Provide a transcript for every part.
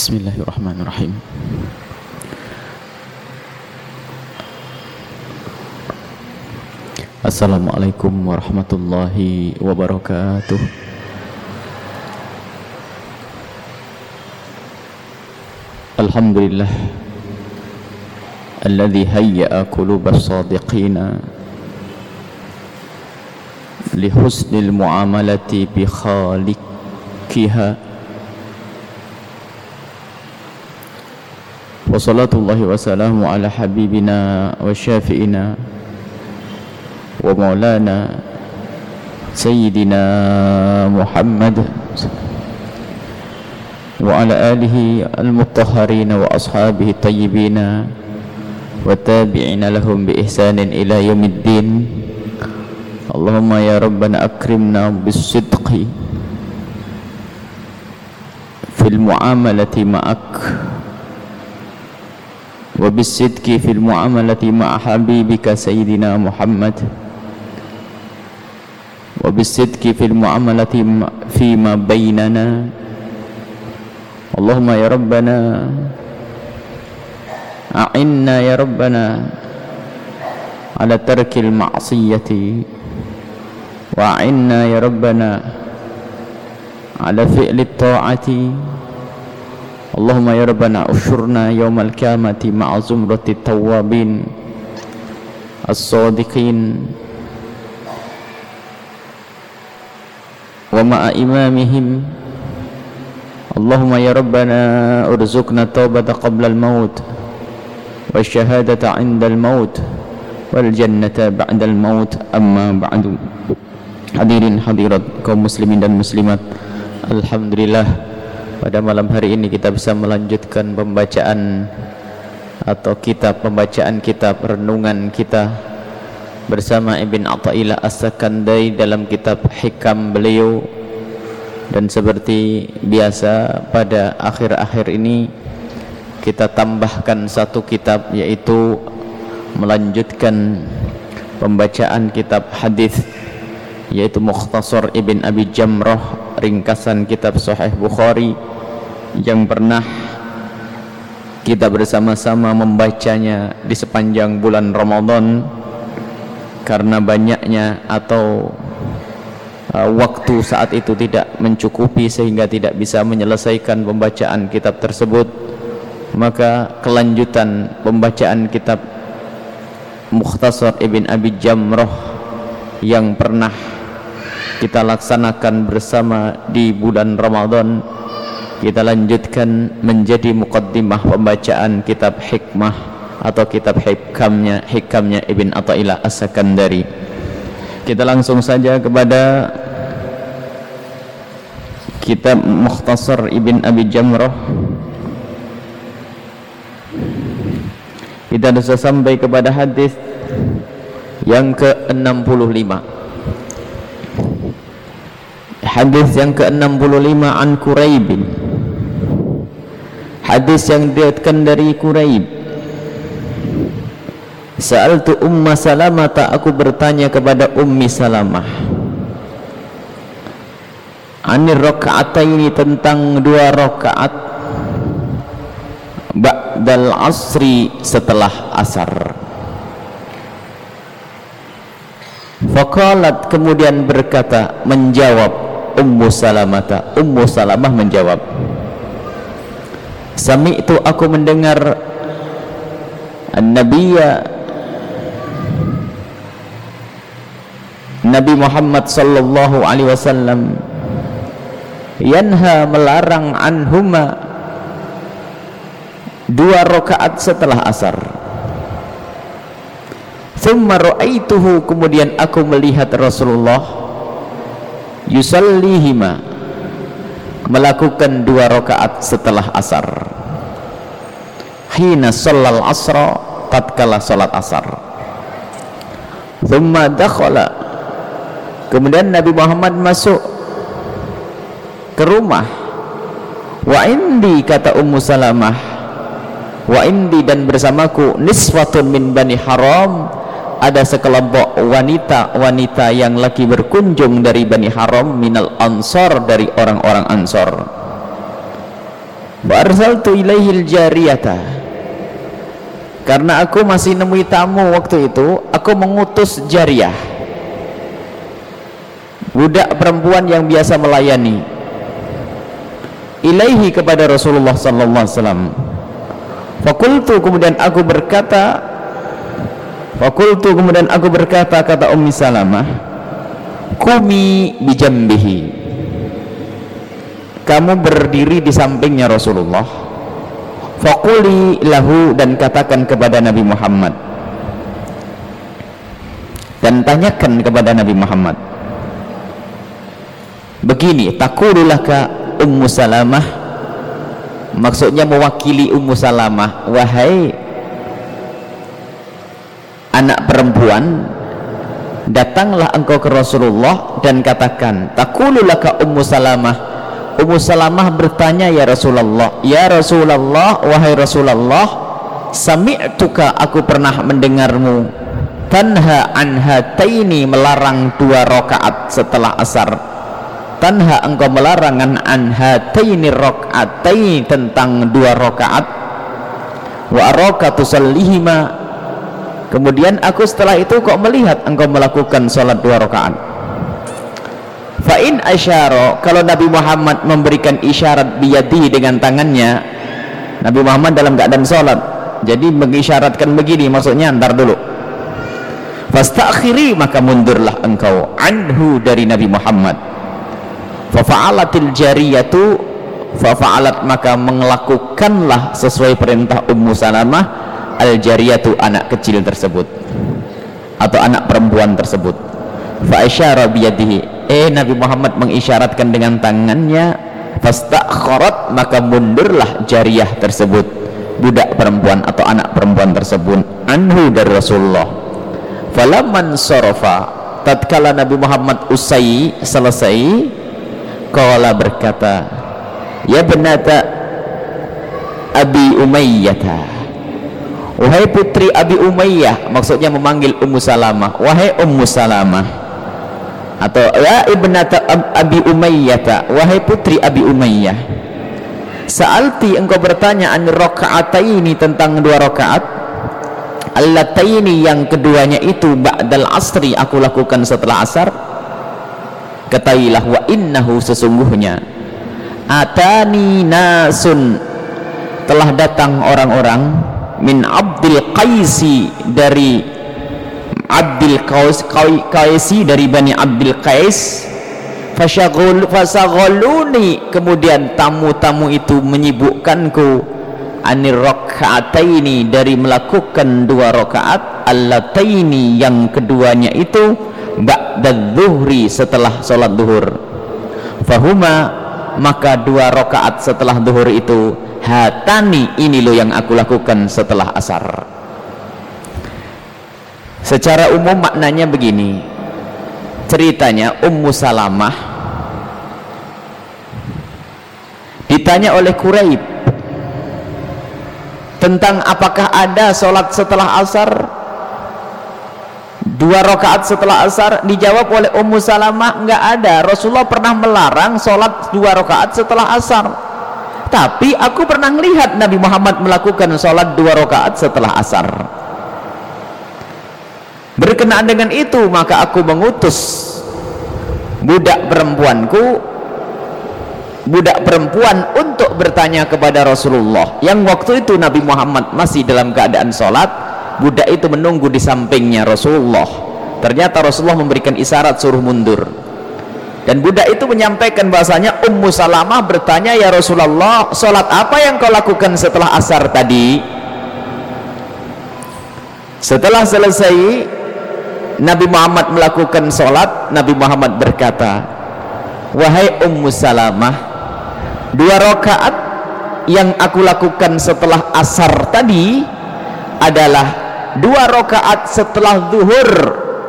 بسم الله الرحمن الرحيم. السلام عليكم ورحمة الله وبركاته. الحمد لله الذي هيأ قلوب الصادقين لحسن المعاملة بخالقها وصلاة الله وسلامه على حبيبنا وشافئنا ومولانا سيدنا محمد وعلى آله المطهرين وأصحابه الطيبين والتابعين لهم بإحسان إلى يوم الدين. اللهم يا ربنا أكرمنا بالصدق في المعاملة معك. وبالصدق في المعاملة مع حبيبك سيدنا محمد. وبالصدق في المعاملة فيما بيننا. اللهم يا ربنا أعنا يا ربنا على ترك المعصية. وأعنا يا ربنا على فعل الطاعة. اللهم يا ربنا أشرنا يوم القيامة مع زمرة التوابين الصادقين ومع إمامهم. اللهم يا ربنا ارزقنا التوبة قبل الموت والشهادة عند الموت والجنة بعد الموت. أما بعد. hadirin hadirat kaum muslimin dan muslimat Alhamdulillah pada malam hari ini kita bisa melanjutkan pembacaan atau kitab pembacaan kitab renungan kita bersama Ibn Atta'illah As-Sakandai dalam kitab hikam beliau. Dan seperti biasa pada akhir-akhir ini kita tambahkan satu kitab yaitu melanjutkan pembacaan kitab hadis yaitu Mukhtasar Ibn Abi Jamrah ringkasan kitab Sahih Bukhari yang pernah kita bersama-sama membacanya di sepanjang bulan Ramadan karena banyaknya atau uh, waktu saat itu tidak mencukupi sehingga tidak bisa menyelesaikan pembacaan kitab tersebut. Maka kelanjutan pembacaan kitab Mukhtasar Ibn Abi Jamrah yang pernah kita laksanakan bersama di bulan Ramadan. Kita lanjutkan menjadi mukaddimah pembacaan kitab hikmah atau kitab hikamnya hikamnya Ibn Atta'illah As-Sakandari. Kita langsung saja kepada kitab Mukhtasar Ibn Abi Jamrah. Kita sudah sampai kepada hadis yang ke-65 Hadis yang ke-65 an Quraib. Hadis yang diriwayatkan dari Quraib. Sa'altu Umma Salamah ta aku bertanya kepada Ummi Salamah. Anir raka'ataini tentang dua rakaat ba'dal asri setelah asar. Faqalat kemudian berkata menjawab Ummu Salamah Ummu Salamah menjawab Sami itu aku mendengar An-Nabiya Nabi Muhammad sallallahu alaihi wasallam yanha melarang anhuma dua rakaat setelah asar. Thumma ra'aituhu kemudian aku melihat Rasulullah yusallihima melakukan dua rakaat setelah asar. Hina sallal asra tatkala salat asar. Thumma dakhala. Kemudian Nabi Muhammad masuk ke rumah. Wa indi kata Ummu Salamah wa indi dan bersamaku nisfatun min bani haram ada sekelompok wanita-wanita yang lagi berkunjung dari Bani Haram minal ansor dari orang-orang ansor wa arsaltu ilaihil jariyata. Karena aku masih nemui tamu waktu itu aku mengutus jariyah. Budak perempuan yang biasa melayani. Ilaihi kepada Rasulullah sallallahu alaihi wasallam. Fakultu kemudian aku berkata fakultu kemudian aku berkata kata Ummi Salamah kumi bijambihi. Kamu berdiri di sampingnya Rasulullah. Faquli lahu dan katakan kepada Nabi Muhammad. Dan tanyakan kepada Nabi Muhammad. Begini takululaka Ummu Salamah? Maksudnya mewakili Ummu Salamah. Wahai anak perempuan datanglah engkau ke Rasulullah dan katakan takululaka Ummu Salamah. Ummu Salamah bertanya ya Rasulullah ya Rasulullah wahai Rasulullah sami'tuka aku pernah mendengarmu? Tanha an hataini melarang dua rakaat setelah asar. Tanha engkau melarangan an hataini rakaatai tentang dua rakaat. Wa araka tusallihima kemudian aku setelah itu kok melihat engkau melakukan salat dua rakaat. Fa'in asyara kalau Nabi Muhammad memberikan isyarat biyadi dengan tangannya Nabi Muhammad dalam keadaan sholat jadi mengisyaratkan begini maksudnya antar dulu. Fastakhiri maka mundurlah engkau anhu dari Nabi Muhammad. Fafa'alatil jariyatu fafa'alat maka melakukanlah sesuai perintah Ummu Salamah al jariyatu anak kecil tersebut atau anak perempuan tersebut. Fa'asyara biyadihi. Eh Nabi Muhammad mengisyaratkan dengan tangannya fastakharat maka mundurlah jariyah tersebut. Budak perempuan atau anak perempuan tersebut. Anhu dari Rasulullah. Falaman sorofa tatkala Nabi Muhammad usai selesai kala berkata ya benata Abi Umayyah wahai putri Abi Umayyah maksudnya memanggil Ummu Salamah. Wahai Ummu Salamah. Atau ya ibnata Abi Umayyah wahai putri Abi Umayyah. Sa'alti engkau bertanya an ini tentang dua rakaat. Allataini yang keduanya itu ba'dal asri aku lakukan setelah asar. Ketahuilah wa innahu sesungguhnya atani nasun. Telah datang orang-orang min abdil qaisi dari Abdul Qais Qaisi dari Bani Abdul Qais. Fasyagul fasaghaluni kemudian tamu-tamu itu menyibukkanku. Anir rakaataini dari melakukan dua rakaat. Allataini yang keduanya itu ba'da dhuhri setelah salat zuhur. Fahuma maka dua rakaat setelah zuhur itu hatani ini loh yang aku lakukan setelah asar. Secara umum maknanya begini. Ceritanya Ummu Salamah ditanya oleh Quraib tentang apakah ada solat setelah asar? Dua rakaat setelah asar? Dijawab oleh Ummu Salamah enggak ada. Rasulullah pernah melarang solat dua rakaat setelah asar tapi aku pernah melihat Nabi Muhammad melakukan solat dua rakaat setelah asar. Berkenaan dengan itu maka aku mengutus budak perempuanku budak perempuan untuk bertanya kepada Rasulullah. Yang waktu itu Nabi Muhammad masih dalam keadaan sholat budak itu menunggu di sampingnya Rasulullah. Ternyata Rasulullah memberikan isyarat suruh mundur dan budak itu menyampaikan bahasanya Ummu Salamah bertanya ya Rasulullah sholat apa yang kau lakukan setelah asar tadi setelah selesai Nabi Muhammad melakukan solat Nabi Muhammad berkata wahai Ummu Salamah dua rakaat yang aku lakukan setelah asar tadi adalah dua rakaat setelah zuhur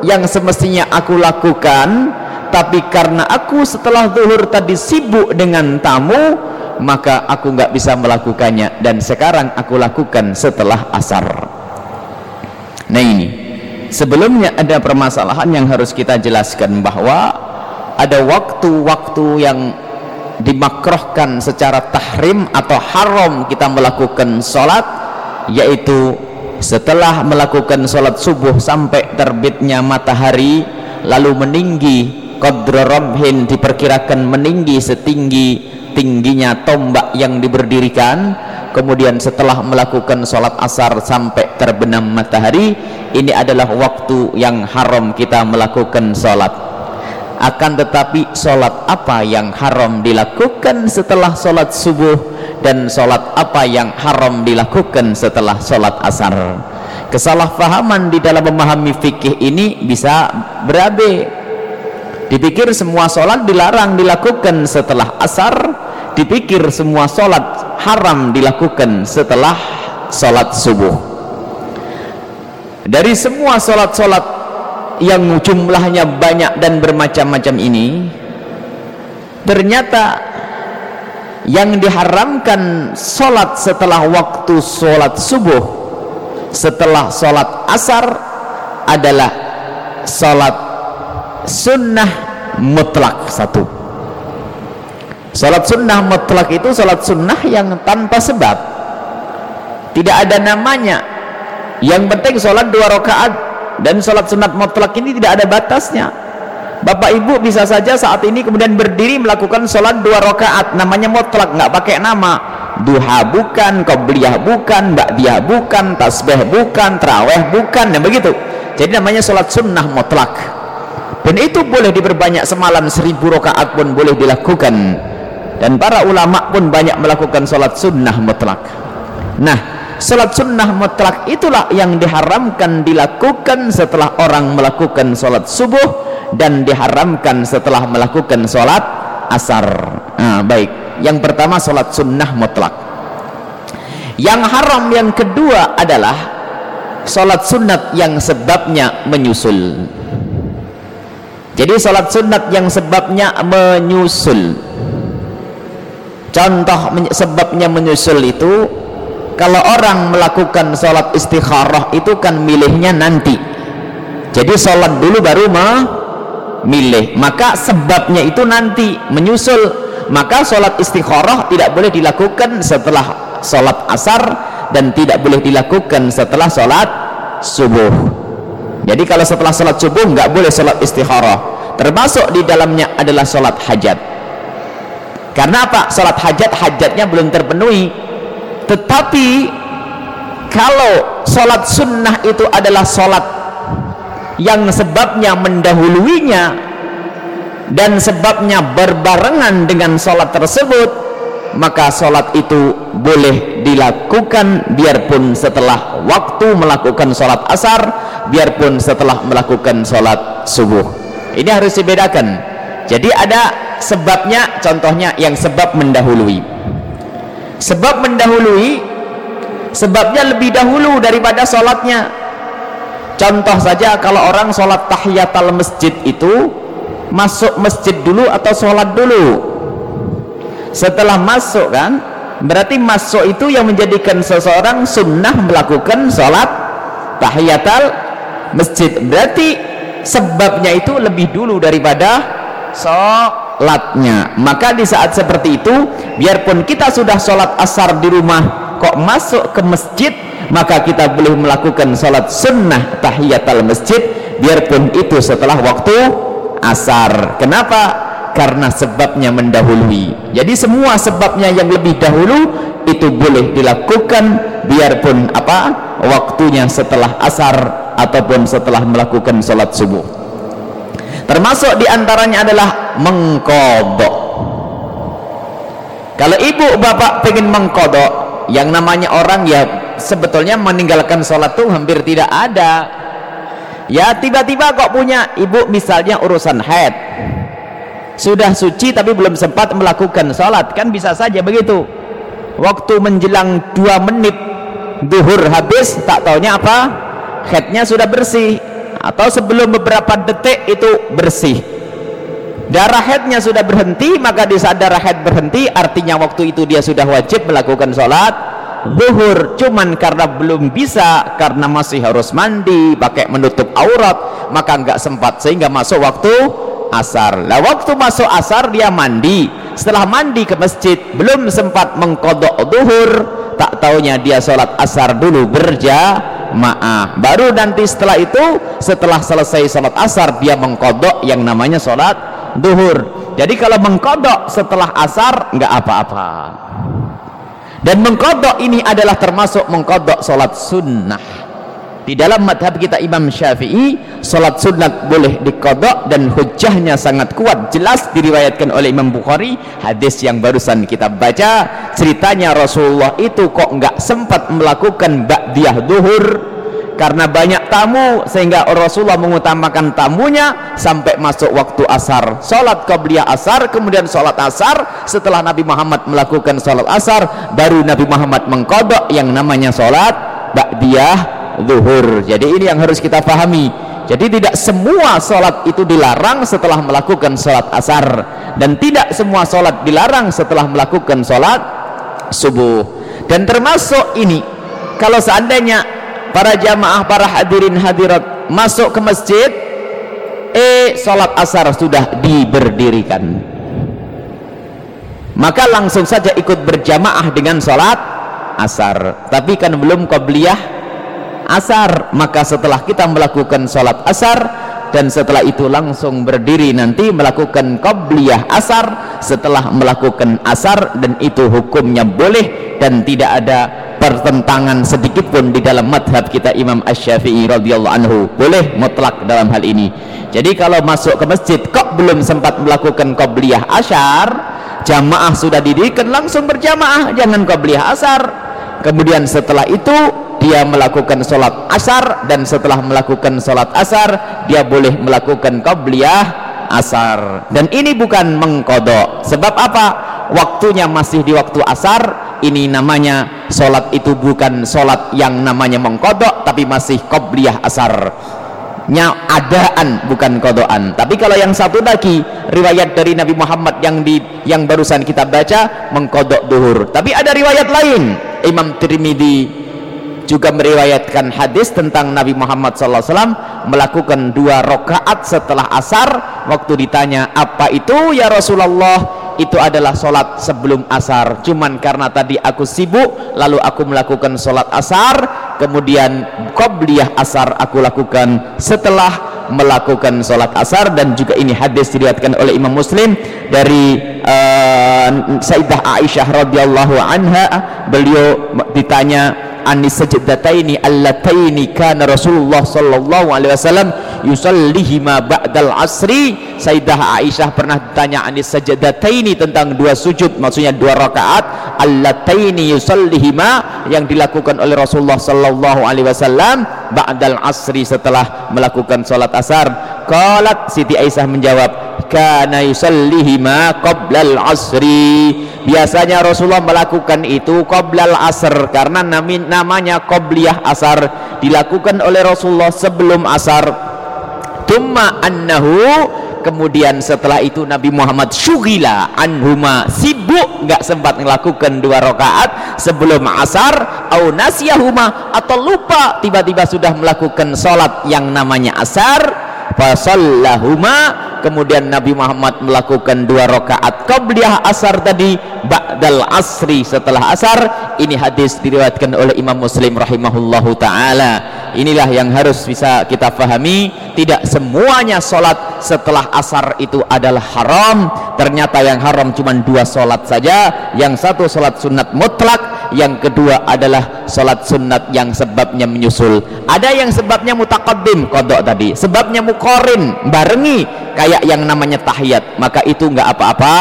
yang semestinya aku lakukan tapi karena aku setelah zuhur tadi sibuk dengan tamu maka aku nggak bisa melakukannya. Dan sekarang aku lakukan setelah asar. Nah ini. Sebelumnya ada permasalahan yang harus kita jelaskan bahwa ada waktu-waktu yang dimakrohkan secara tahrim atau haram kita melakukan solat yaitu setelah melakukan solat subuh sampai terbitnya matahari lalu meninggi qadra rabhin diperkirakan meninggi setinggi tingginya tombak yang diberdirikan. Kemudian setelah melakukan solat asar sampai terbenam matahari ini adalah waktu yang haram kita melakukan solat. Akan tetapi solat apa yang haram dilakukan setelah solat subuh dan solat apa yang haram dilakukan setelah solat asar? Kesalahpahaman di dalam memahami fikih ini bisa berabe dipikir semua solat dilarang dilakukan setelah asar dipikir semua solat haram dilakukan setelah solat subuh. Dari semua solat-solat yang jumlahnya banyak dan bermacam-macam ini ternyata yang diharamkan solat setelah waktu solat subuh setelah solat asar adalah solat sunnah mutlak satu. Solat sunnah mutlak itu solat sunnah yang tanpa sebab. Tidak ada namanya. Yang penting solat dua rakaat dan sholat sunat mutlak ini tidak ada batasnya. Bapak Ibu bisa saja saat ini kemudian berdiri melakukan sholat dua rakaat. Namanya mutlak nggak pakai nama. Duha bukan, qobliyah bukan, ba'diyah bukan, tasbih bukan, terawih bukan dan begitu. Jadi namanya sholat sunnah mutlak dan itu boleh diperbanyak semalam seribu rakaat pun boleh dilakukan dan para ulama pun banyak melakukan sholat sunnah mutlak nah Salat sunnah mutlak itulah yang diharamkan dilakukan setelah orang melakukan salat subuh dan diharamkan setelah melakukan salat asar. Nah, baik. Yang pertama salat sunnah mutlak. Yang haram yang kedua adalah salat sunat yang sebabnya menyusul. Jadi salat sunat yang sebabnya menyusul. Contoh sebabnya menyusul itu kalau orang melakukan sholat istikharah itu kan milihnya nanti. Jadi sholat dulu baru memilih maka sebabnya itu nanti menyusul. Maka sholat istikharah tidak boleh dilakukan setelah sholat asar dan tidak boleh dilakukan setelah sholat subuh. Jadi kalau setelah sholat subuh nggak boleh sholat istikharah termasuk di dalamnya adalah sholat hajat. Karena apa? sholat hajat hajatnya belum terpenuhi. Tetapi kalau solat sunnah itu adalah solat yang sebabnya mendahuluinya dan sebabnya berbarengan dengan solat tersebut maka solat itu boleh dilakukan biarpun setelah waktu melakukan solat asar biarpun setelah melakukan solat subuh ini harus dibedakan. Jadi ada sebabnya contohnya yang sebab mendahului. Sebab mendahului sebabnya lebih dahulu daripada sholatnya contoh saja kalau orang sholat tahiyatul masjid itu masuk masjid dulu atau sholat dulu? Setelah masuk kan berarti masuk itu yang menjadikan seseorang sunnah melakukan sholat tahiyatul masjid. Berarti sebabnya itu lebih dulu daripada sholat sholatnya. Maka di saat seperti itu biarpun kita sudah sholat asar di rumah kok masuk ke masjid maka kita boleh melakukan sholat sunnah tahiyatul masjid biarpun itu setelah waktu asar. Kenapa? karena sebabnya mendahului. Jadi semua sebabnya yang lebih dahulu itu boleh dilakukan biarpun apa? Waktunya setelah asar ataupun setelah melakukan sholat subuh. Termasuk diantaranya adalah mengkodok. Kalau ibu bapak pengen mengkodok yang namanya orang ya sebetulnya meninggalkan sholat tuh hampir tidak ada. Ya tiba-tiba kok punya ibu misalnya urusan haid. Sudah suci tapi belum sempat melakukan sholat kan bisa saja begitu. Waktu menjelang dua menit duhur habis tak taunya apa haidnya sudah bersih. Atau sebelum beberapa detik itu bersih. Darah headnya sudah berhenti maka di saat darah head berhenti artinya waktu itu dia sudah wajib melakukan sholat zuhur. Cuman karena belum bisa karena masih harus mandi pakai menutup aurat maka enggak sempat sehingga masuk waktu asar. Lah waktu masuk asar dia mandi. Setelah mandi ke masjid belum sempat mengkodok duhur tak taunya dia sholat asar dulu berjamaah baru nanti setelah itu setelah selesai sholat asar dia mengkodok yang namanya sholat duhur. Jadi kalau mengkodok setelah asar enggak apa-apa. Dan mengkodok ini adalah termasuk mengkodok sholat sunnah di dalam madhab kita Imam Syafi'i solat sunat boleh dikodok dan hujahnya sangat kuat. Jelas diriwayatkan oleh Imam Bukhari hadis yang barusan kita baca ceritanya Rasulullah itu kok enggak sempat melakukan ba'diyah duhur. Karena banyak tamu sehingga Rasulullah mengutamakan tamunya sampai masuk waktu asar. Solat qabliyah asar kemudian solat asar. Setelah Nabi Muhammad melakukan solat asar baru Nabi Muhammad mengkodok yang namanya solat ba'diyah zuhur. Jadi ini yang harus kita pahami jadi tidak semua solat itu dilarang setelah melakukan solat asar. Dan tidak semua solat dilarang setelah melakukan solat subuh. Dan termasuk ini kalau seandainya para jamaah para hadirin hadirat masuk ke masjid eh solat asar sudah diberdirikan. Maka langsung saja ikut berjamaah dengan solat asar. Tapi kan belum qobliyah asar maka setelah kita melakukan sholat asar dan setelah itu langsung berdiri nanti melakukan qabliyah asar setelah melakukan asar dan itu hukumnya boleh dan tidak ada pertentangan sedikit pun di dalam madhab kita Imam Ash-Syafi'i radhiyallahu anhu. Boleh mutlak dalam hal ini. Jadi kalau masuk ke masjid kok belum sempat melakukan qabliyah asar jamaah sudah didirikan langsung berjamaah jangan qabliyah asar. Kemudian setelah itu dia melakukan solat asar dan setelah melakukan solat asar dia boleh melakukan qabliyah asar. Dan ini bukan mengkodok. Sebab apa? Waktunya masih di waktu asar. Ini namanya solat itu bukan solat yang namanya mengkodok tapi masih qabliyah asar. Nya adaan bukan kodoan tapi kalau yang satu lagi riwayat dari Nabi Muhammad yang di yang barusan kita baca mengkodok duhur. Tapi ada riwayat lain. Imam Tirmidzi juga meriwayatkan hadis tentang Nabi Muhammad SAW melakukan dua rakaat setelah asar. Waktu ditanya apa itu ya Rasulullah? Itu adalah solat sebelum asar. Cuman karena tadi aku sibuk lalu aku melakukan solat asar kemudian qobliyah asar aku lakukan setelah melakukan solat asar. Dan juga ini hadis diriwayatkan oleh Imam Muslim dari uh, Sayyidah Aisyah radhiyallahu anha. Beliau ditanya anis sajdataini allataini kana Rasulullah sallallahu alaihi wasallam yusallihima ba'dal asri. Sayyidah Aisyah pernah ditanya anis sajdataini tentang dua sujud maksudnya dua rakaat. Allataini yusallihima yang dilakukan oleh Rasulullah sallallahu alaihi wasallam ba'dal asri setelah melakukan salat asar. Qalat Siti Aisyah menjawab kana yusallihima qablal asri. Biasanya Rasulullah melakukan itu qablal asr karena namanya qabliyah asar dilakukan oleh Rasulullah sebelum asar. Tumma annahu kemudian setelah itu Nabi Muhammad syughila anhuma. Sibuk enggak sempat melakukan dua rakaat sebelum asar au nasiyahuma atau lupa tiba-tiba sudah melakukan salat yang namanya asar fasallahuma. Kemudian Nabi Muhammad melakukan dua rakaat qabliyah asar tadi ba'dal asri setelah asar. Ini hadis diriwayatkan oleh Imam Muslim rahimahullahu taala. Inilah yang harus bisa kita fahami. Tidak semuanya solat setelah asar itu adalah haram. Ternyata yang haram cuma dua solat saja. Yang satu solat sunat mutlak yang kedua adalah solat sunat yang sebabnya menyusul. Ada yang sebabnya mutakabim kodok tadi. Sebabnya mukorin barengi. Kayak yang namanya tahiyat. Maka itu enggak apa-apa.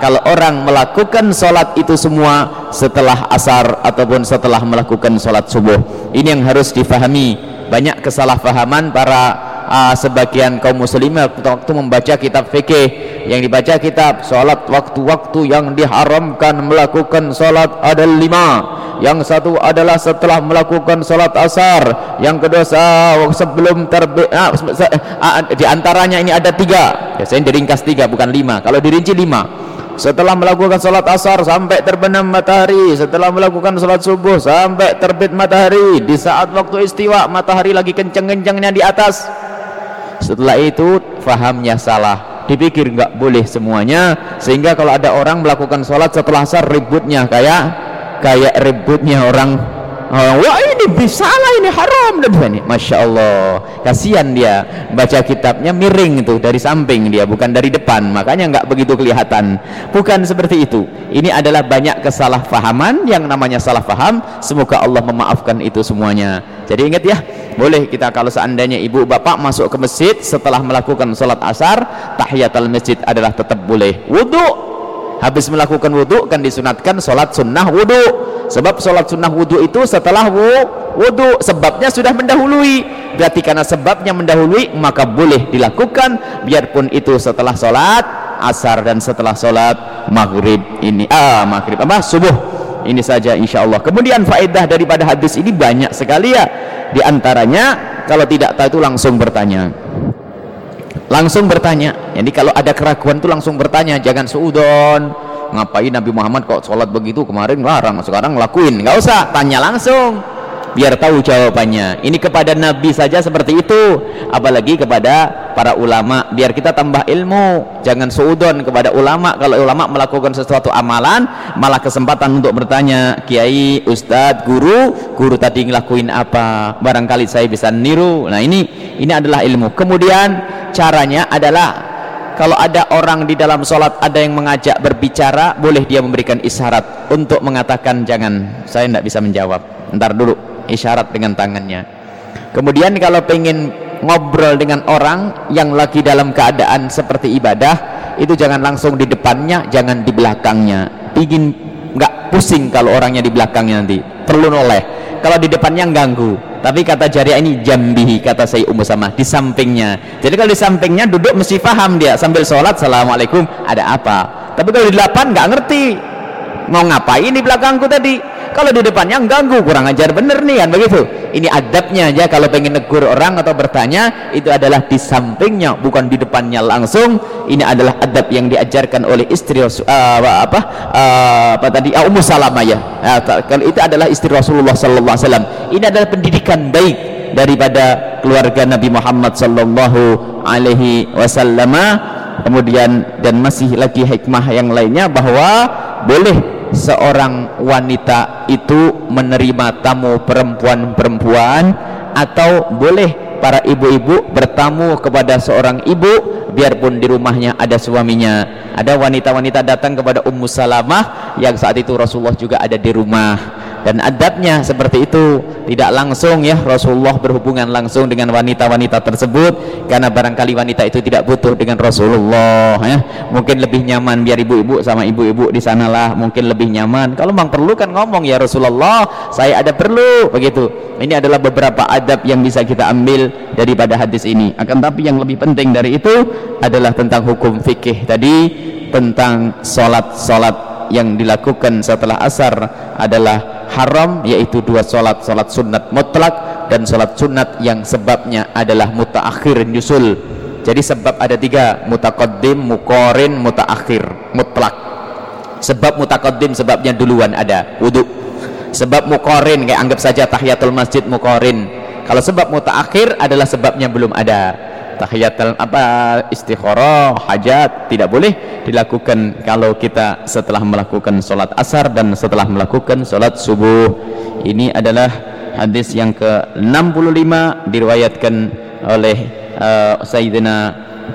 Kalau orang melakukan solat itu semua setelah asar ataupun setelah melakukan solat subuh. Ini yang harus difahami banyak kesalahpahaman para uh, sebagian kaum muslimah waktu membaca kitab fikih. Yang dibaca kitab solat waktu-waktu yang diharamkan melakukan solat ada lima. Yang satu adalah setelah melakukan salat asar. Yang kedua sebelum terbit ah, ah, di antaranya ini ada tiga. Ya, saya diringkas tiga bukan lima. Kalau dirinci lima setelah melakukan salat asar sampai terbenam matahari. Setelah melakukan salat subuh sampai terbit matahari. Di saat waktu istiwa matahari lagi kenceng-kencengnya di atas. Setelah itu fahamnya salah. Dipikir nggak boleh semuanya. Sehingga kalau ada orang melakukan sholat setelah asar ributnya kayak kayak ributnya orang Wah ini bisa lah ini haram. Ini. Masya Allah kasihan dia. Baca kitabnya miring itu dari samping dia bukan dari depan. Makanya nggak begitu kelihatan. Bukan seperti itu. Ini adalah banyak kesalahpahaman yang namanya salah paham semoga Allah memaafkan itu semuanya. Jadi ingat ya boleh kita kalau seandainya ibu bapak masuk ke masjid setelah melakukan sholat asar tahiyatul masjid adalah tetap boleh. Wudhu habis melakukan wudhu kan disunatkan sholat sunnah wudhu sebab sholat sunnah wudhu itu setelah wudhu sebabnya sudah mendahului. Berarti karena sebabnya mendahului maka boleh dilakukan. Biarpun itu setelah sholat asar dan setelah sholat maghrib ini ah maghrib apa subuh. Ini saja insya Allah kemudian faedah daripada hadis ini banyak sekali ya. Di antaranya kalau tidak tahu itu langsung bertanya langsung bertanya. Jadi kalau ada keraguan itu langsung bertanya. Jangan suudon ngapain Nabi Muhammad kok sholat begitu? Kemarin larang. Sekarang ngelakuin nggak usah. Tanya langsung. Biar tahu jawabannya. Ini kepada Nabi saja seperti itu. Apalagi kepada para ulama. Biar kita tambah ilmu. Jangan suudon kepada ulama. Kalau ulama melakukan sesuatu amalan malah kesempatan untuk bertanya kiai ustadz guru guru tadi ngelakuin apa? Barangkali saya bisa niru. Nah ini ini adalah ilmu. Kemudian caranya adalah kalau ada orang di dalam sholat ada yang mengajak berbicara boleh dia memberikan isyarat untuk mengatakan jangan. Saya tidak bisa menjawab. Ntar dulu isyarat dengan tangannya. Kemudian kalau pengen ngobrol dengan orang yang lagi dalam keadaan seperti ibadah itu jangan langsung di depannya jangan di belakangnya. Ingin nggak pusing kalau orangnya di belakangnya nanti. Perlu noleh. Kalau di depannya ganggu tapi kata jariah ini jambihi kata saya Ummu Sama di sampingnya. Jadi kalau di sampingnya duduk mesti paham dia. Sambil sholat Assalamualaikum ada apa? Tapi kalau di depan nggak ngerti. Mau ngapain di belakangku tadi kalau di depannya ganggu kurang ajar. Bener nih kan? Begitu. Ini adabnya aja. Kalau pengen negur orang atau bertanya itu adalah di sampingnya bukan di depannya langsung. Ini adalah adab yang diajarkan oleh istri uh, apa uh, apa tadi? Uh, Ummu Salamah ya. Kalau itu adalah istri Rasulullah sallallahu alaihi wasallam. Ini adalah pendidikan baik daripada keluarga Nabi Muhammad sallallahu alaihi wasallam. Kemudian dan masih lagi hikmah yang lainnya bahwa boleh seorang wanita itu menerima tamu perempuan-perempuan atau boleh para ibu-ibu bertamu kepada seorang ibu biarpun di rumahnya ada suaminya. Ada wanita-wanita datang kepada Ummu Salamah yang saat itu Rasulullah juga ada di rumah dan adabnya seperti itu. Tidak langsung ya Rasulullah berhubungan langsung dengan wanita-wanita tersebut. Karena barangkali wanita itu tidak butuh dengan Rasulullah ya. Mungkin lebih nyaman biar ibu-ibu sama ibu-ibu di sanalah. Mungkin lebih nyaman. Kalau memang perlu kan ngomong ya Rasulullah saya ada perlu. Begitu. Ini adalah beberapa adab yang bisa kita ambil daripada hadis ini. Akan tapi yang lebih penting dari itu adalah tentang hukum fikih tadi tentang solat-solat yang dilakukan setelah asar adalah haram yaitu dua solat solat sunat mutlak dan solat sunat yang sebabnya adalah mutaakhir nyusul. Jadi sebab ada tiga mutaqaddim mukorin mutaakhir mutlak. Sebab mutaqaddim sebabnya duluan ada wudhu sebab mukorin kayak anggap saja tahiyatul masjid mukorin kalau sebab mutaakhir adalah sebabnya belum ada tahiyatul apa istikharah hajat tidak boleh dilakukan kalau kita setelah melakukan solat asar dan setelah melakukan solat subuh. Ini adalah hadis yang ke-65 diriwayatkan oleh uh, Sayyidina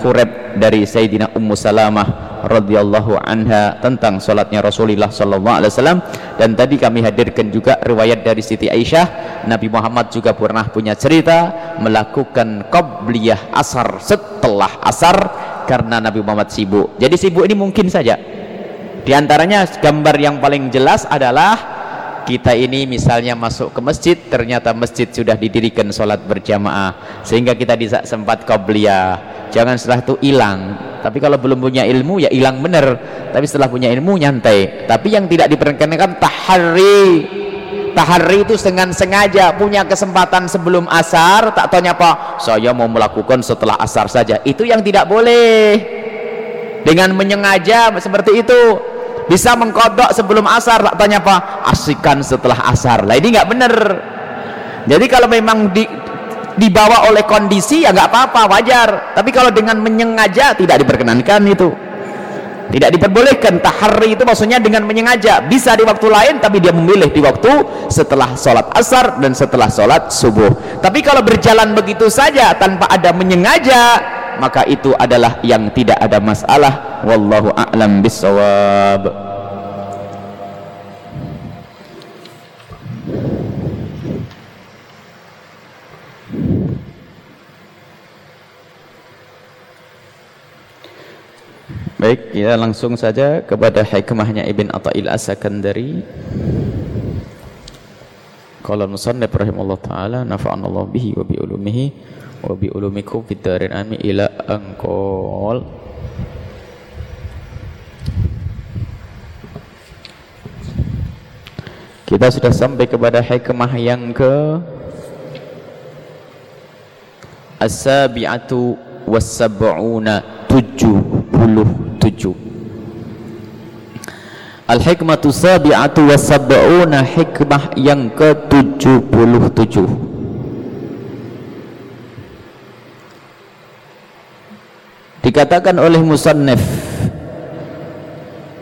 Qureb dari Sayyidina Ummu Salamah radhiyallahu anha tentang salatnya Rasulullah sallallahu alaihi wasallam. Dan tadi kami hadirkan juga riwayat dari Siti Aisyah. Nabi Muhammad juga pernah punya cerita melakukan qabliyah asar setelah asar karena Nabi Muhammad sibuk. Jadi sibuk ini mungkin saja. Di antaranya gambar yang paling jelas adalah kita ini misalnya masuk ke masjid ternyata masjid sudah didirikan sholat berjamaah. Sehingga kita bisa sempat qabliyah jangan setelah itu hilang tapi kalau belum punya ilmu ya hilang benar. Tapi setelah punya ilmu nyantai. Tapi yang tidak diperkenankan tahari tahari itu dengan sengaja punya kesempatan sebelum asar. Tak tanya apa saya mau melakukan setelah asar saja. Itu yang tidak boleh. Dengan menyengaja seperti itu. Bisa mengkodok sebelum asar. Tak tanya apa asikan setelah asar. Lah ini nggak benar. Jadi kalau memang di dibawa oleh kondisi ya nggak apa-apa wajar. Tapi kalau dengan menyengaja tidak diperkenankan itu. Tidak diperbolehkan. Tahari itu maksudnya dengan menyengaja. Bisa di waktu lain tapi dia memilih di waktu setelah sholat asar dan setelah sholat subuh. Tapi kalau berjalan begitu saja tanpa ada menyengaja maka itu adalah yang tidak ada masalah. Wallahu a'lam bisawab Baik, kita langsung saja kepada hikmahnya Ibn Atta'il As-Sakandari. Qala musannif rahimahullah taala nafa'ana Allah bihi wa bi ulumihi wa bi ulumikum fid darin amin ila anqal Kita sudah sampai kepada hikmah yang ke As-sabi'atu was-sab'una tujuh tujuh. Al-hikmatu sabi'atu wa sab'una hikmah yang ke-77 Dikatakan oleh musannif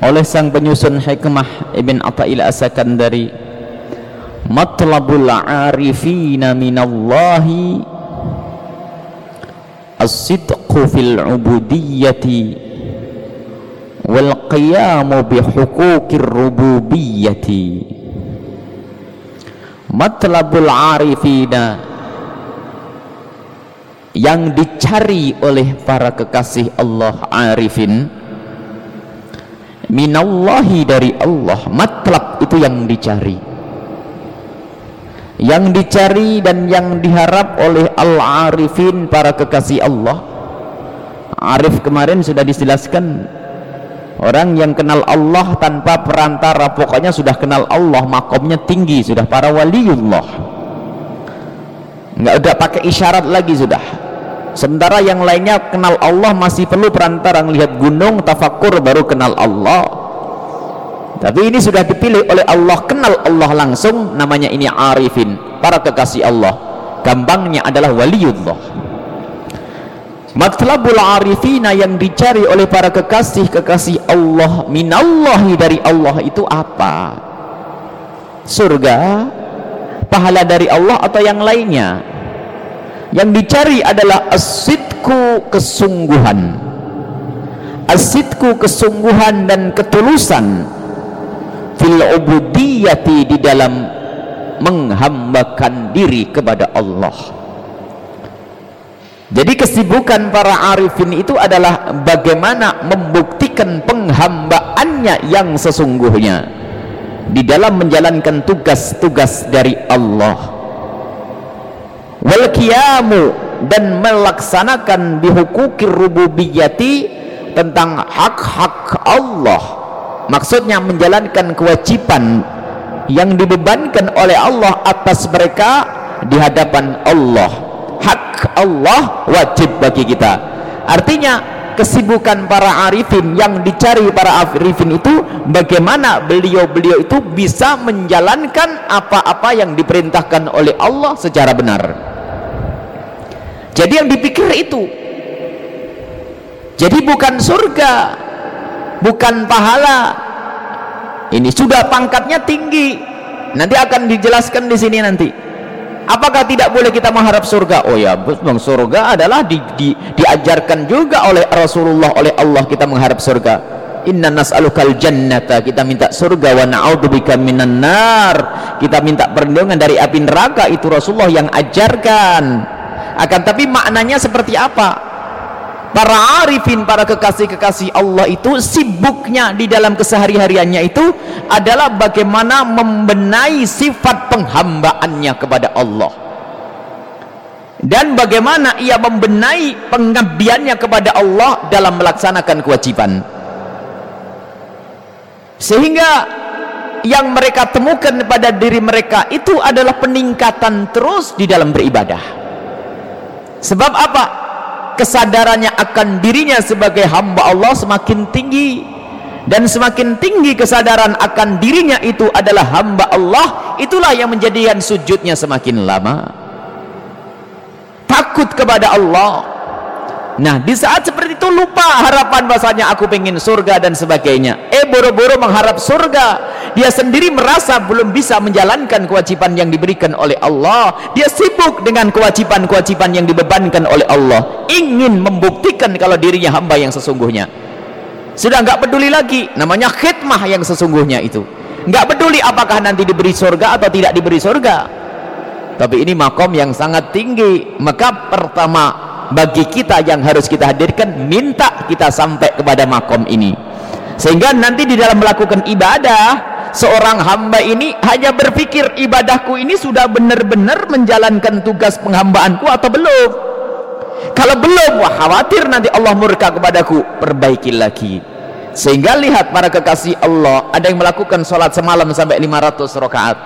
oleh sang penyusun hikmah Ibn Atta'il Asakandari Matlabul arifina minallahi As-sidqu fil ubudiyyati wal qiyamu bi huquqir rububiyyati. Matlabul arifina. Yang dicari oleh para kekasih Allah arifin. Minallahi dari Allah. Matlab itu yang dicari. Yang dicari dan yang diharap oleh al-arifin para kekasih Allah. Arif kemarin sudah dijelaskan Orang yang kenal Allah tanpa perantara pokoknya sudah kenal Allah makomnya tinggi sudah para waliullah. Nggak udah pakai isyarat lagi sudah. Sementara yang lainnya kenal Allah masih perlu perantara. Melihat gunung tafakur baru kenal Allah. Tapi ini sudah dipilih oleh Allah kenal Allah langsung. Namanya ini arifin para kekasih Allah. Gampangnya adalah waliullah matlabul arifina yang dicari oleh para kekasih-kekasih Allah minallahi dari Allah itu apa? Surga pahala dari Allah atau yang lainnya? Yang dicari adalah asidku kesungguhan. Asidku kesungguhan dan ketulusan fil ubudiyati di dalam menghambakan diri kepada Allah jadi kesibukan para arifin itu adalah bagaimana membuktikan penghambaannya yang sesungguhnya di dalam menjalankan tugas-tugas dari Allah. Wal qiyamu dan melaksanakan bihukukir rububiyati tentang hak-hak Allah. Maksudnya menjalankan kewajiban yang dibebankan oleh Allah atas mereka di hadapan Allah hak Allah wajib bagi kita. Artinya kesibukan para arifin yang dicari para arifin itu bagaimana beliau-beliau itu bisa menjalankan apa-apa yang diperintahkan oleh Allah secara benar. Jadi yang dipikir itu jadi bukan surga bukan pahala. Ini sudah pangkatnya tinggi. Nanti akan dijelaskan di sini nanti apakah tidak boleh kita mengharap surga? Oh ya bang surga adalah di, di, diajarkan juga oleh Rasulullah oleh Allah kita mengharap surga. Inna nas'alukal jannata kita minta surga. Wa na'udzubika minan nar. Kita minta perlindungan dari api neraka itu Rasulullah yang ajarkan. Akan tapi maknanya seperti apa para arifin, para kekasih-kekasih Allah itu sibuknya di dalam kesehari-hariannya itu adalah bagaimana membenahi sifat penghambaannya kepada Allah. Dan bagaimana ia membenahi pengabdiannya kepada Allah dalam melaksanakan kewajiban. Sehingga yang mereka temukan pada diri mereka itu adalah peningkatan terus di dalam beribadah. Sebab apa? Kesadarannya akan dirinya sebagai hamba Allah semakin tinggi. Dan semakin tinggi kesadaran akan dirinya itu adalah hamba Allah itulah yang menjadikan sujudnya semakin lama. Takut kepada Allah Nah, di saat seperti itu lupa harapan bahasanya aku pengen surga dan sebagainya. Eh, boro-boro mengharap surga. Dia sendiri merasa belum bisa menjalankan kewajiban yang diberikan oleh Allah. Dia sibuk dengan kewajiban-kewajiban yang dibebankan oleh Allah. Ingin membuktikan kalau dirinya hamba yang sesungguhnya. Sudah enggak peduli lagi. Namanya khidmah yang sesungguhnya itu. Enggak peduli apakah nanti diberi surga atau tidak diberi surga. Tapi ini makom yang sangat tinggi. Maka pertama bagi kita yang harus kita hadirkan minta kita sampai kepada makom ini. Sehingga nanti di dalam melakukan ibadah seorang hamba ini hanya berpikir ibadahku ini sudah benar-benar menjalankan tugas penghambaanku atau belum? Kalau belum wah khawatir nanti Allah murka kepadaku. Perbaiki lagi. Sehingga lihat para kekasih Allah ada yang melakukan sholat semalam sampai 500 rakaat.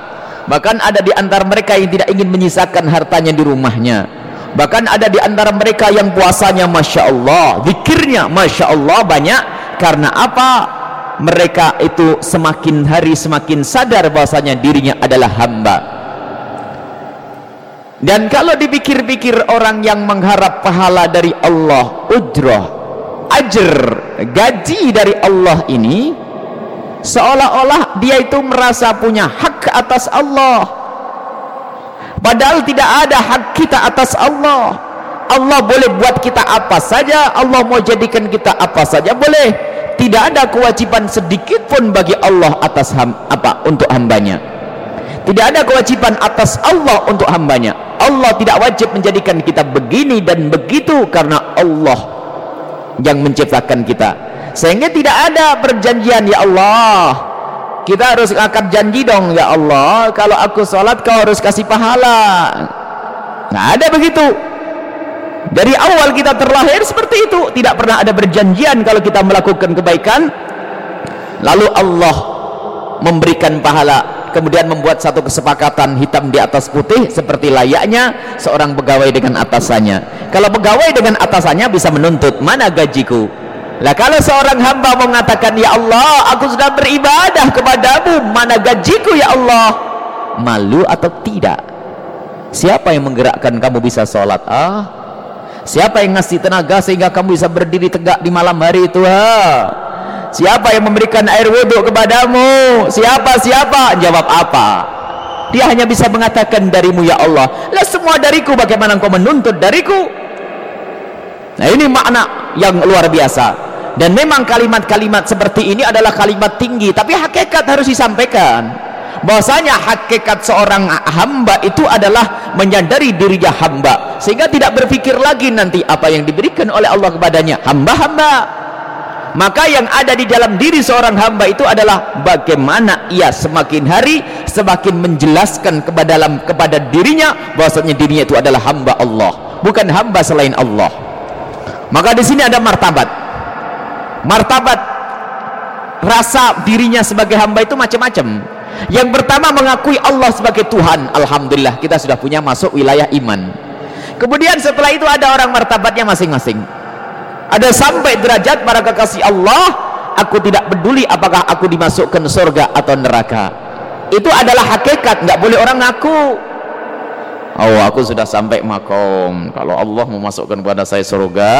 Bahkan ada di antara mereka yang tidak ingin menyisakan hartanya di rumahnya bahkan ada di antara mereka yang puasanya Masya Allah zikirnya Masya Allah banyak. Karena apa? Mereka itu semakin hari semakin sadar bahasanya dirinya adalah hamba. Dan kalau dipikir-pikir orang yang mengharap pahala dari Allah ujrah ajar gaji dari Allah ini seolah-olah dia itu merasa punya hak atas Allah padahal tidak ada hak kita atas Allah. Allah boleh buat kita apa saja Allah mau jadikan kita apa saja boleh. Tidak ada kewajiban sedikit pun bagi Allah atas ham, apa untuk hambanya. Tidak ada kewajiban atas Allah untuk hambanya. Allah tidak wajib menjadikan kita begini dan begitu karena Allah yang menciptakan kita. Sehingga tidak ada perjanjian ya Allah kita harus akan janji dong ya Allah kalau aku sholat kau harus kasih pahala. Nggak ada begitu. Dari awal kita terlahir seperti itu. Tidak pernah ada berjanjian kalau kita melakukan kebaikan. Lalu Allah memberikan pahala kemudian membuat satu kesepakatan hitam di atas putih seperti layaknya seorang pegawai dengan atasannya. Kalau pegawai dengan atasannya bisa menuntut mana gajiku lah kalau seorang hamba mengatakan ya Allah aku sudah beribadah kepadamu mana gajiku ya Allah? Malu atau tidak? Siapa yang menggerakkan kamu bisa sholat ah siapa yang ngasih tenaga sehingga kamu bisa berdiri tegak di malam hari itu? Ha siapa yang memberikan air wudhu kepadamu? Siapa siapa? Jawab apa? Dia hanya bisa mengatakan darimu ya Allah. Lah semua dariku bagaimana kau menuntut dariku? Nah ini makna yang luar biasa dan memang kalimat-kalimat seperti ini adalah kalimat tinggi tapi hakikat harus disampaikan. Bahwasanya hakikat seorang hamba itu adalah menyadari dirinya hamba sehingga tidak berpikir lagi nanti apa yang diberikan oleh Allah kepadanya. Hamba-hamba. Maka yang ada di dalam diri seorang hamba itu adalah bagaimana ia semakin hari semakin menjelaskan kepada dalam kepada dirinya bahwasanya dirinya itu adalah hamba Allah bukan hamba selain Allah. Maka di sini ada martabat martabat rasa dirinya sebagai hamba itu macam-macam. Yang pertama mengakui Allah sebagai Tuhan. Alhamdulillah kita sudah punya masuk wilayah iman. Kemudian setelah itu ada orang martabatnya masing-masing. Ada sampai derajat para kekasih Allah aku tidak peduli apakah aku dimasukkan surga atau neraka. Itu adalah hakikat nggak boleh orang ngaku oh aku sudah sampai makom. Kalau Allah memasukkan kepada saya surga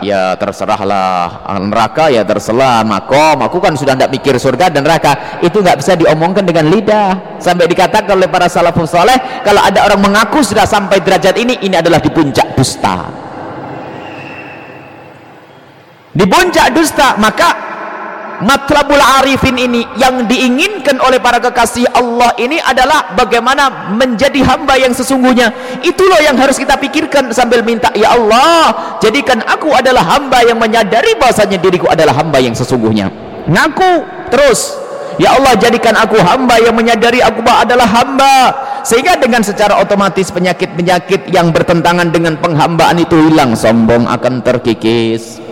ya terserahlah. Neraka ya terserah. Makom aku kan sudah tidak mikir surga dan neraka. Itu nggak bisa diomongkan dengan lidah. Sampai dikatakan oleh para salafus soleh kalau ada orang mengaku sudah sampai derajat ini ini adalah di puncak dusta. Di puncak dusta maka matlabul arifin ini yang diinginkan oleh para kekasih Allah ini adalah bagaimana menjadi hamba yang sesungguhnya. Itulah yang harus kita pikirkan sambil minta ya Allah jadikan aku adalah hamba yang menyadari bahasanya diriku adalah hamba yang sesungguhnya. Ngaku terus ya Allah jadikan aku hamba yang menyadari aku adalah hamba. Sehingga dengan secara otomatis penyakit-penyakit yang bertentangan dengan penghambaan itu hilang sombong akan terkikis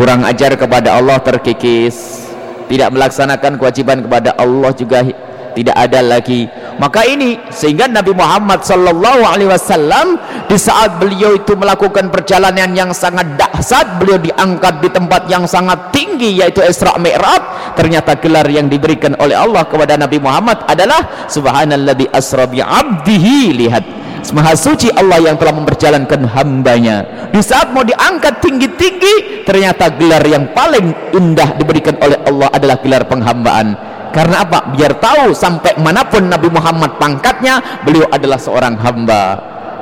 kurang ajar kepada Allah terkikis. Tidak melaksanakan kewajiban kepada Allah juga tidak ada lagi. Maka ini sehingga Nabi Muhammad sallallahu alaihi wasallam di saat beliau itu melakukan perjalanan yang sangat dahsyat beliau diangkat di tempat yang sangat tinggi yaitu Isra Mi'raj ternyata gelar yang diberikan oleh Allah kepada Nabi Muhammad adalah subhanalladzi asra bi 'abdihi lihat Maha suci Allah yang telah memperjalankan hambanya. Di saat mau diangkat tinggi-tinggi ternyata gelar yang paling indah diberikan oleh Allah adalah gelar penghambaan. Karena apa? biar tahu sampai manapun Nabi Muhammad pangkatnya beliau adalah seorang hamba.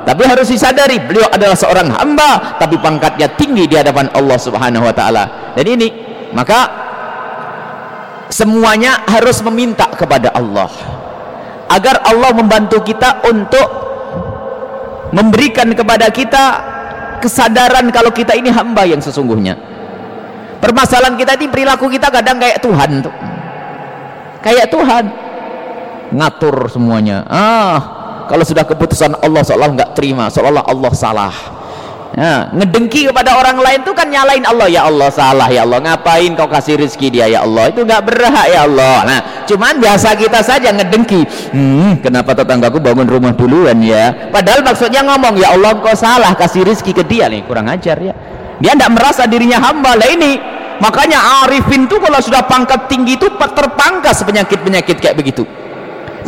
Tapi harus disadari beliau adalah seorang hamba tapi pangkatnya tinggi di hadapan Allah subhanahu wa ta'ala. Dan ini maka semuanya harus meminta kepada Allah agar Allah membantu kita untuk memberikan kepada kita kesadaran kalau kita ini hamba yang sesungguhnya. Permasalahan kita ini perilaku kita kadang kayak Tuhan tuh kayak Tuhan. Ngatur semuanya. Ah kalau sudah keputusan Allah seolah nggak terima seolah Allah salah Ya, ngedengki kepada orang lain itu kan nyalain Allah. Ya Allah salah ya Allah. Ngapain kau kasih rezeki dia ya Allah? Itu nggak berhak ya Allah. Nah cuman biasa kita saja ngedengki. Hmm, kenapa tetanggaku bangun rumah duluan ya? Padahal maksudnya ngomong ya Allah kau salah kasih rezeki ke dia. Nih kurang ajar ya. Dia tidak merasa dirinya hamba lah ini. Makanya arifin tuh kalau sudah pangkat tinggi itu terpangkas penyakit-penyakit kayak begitu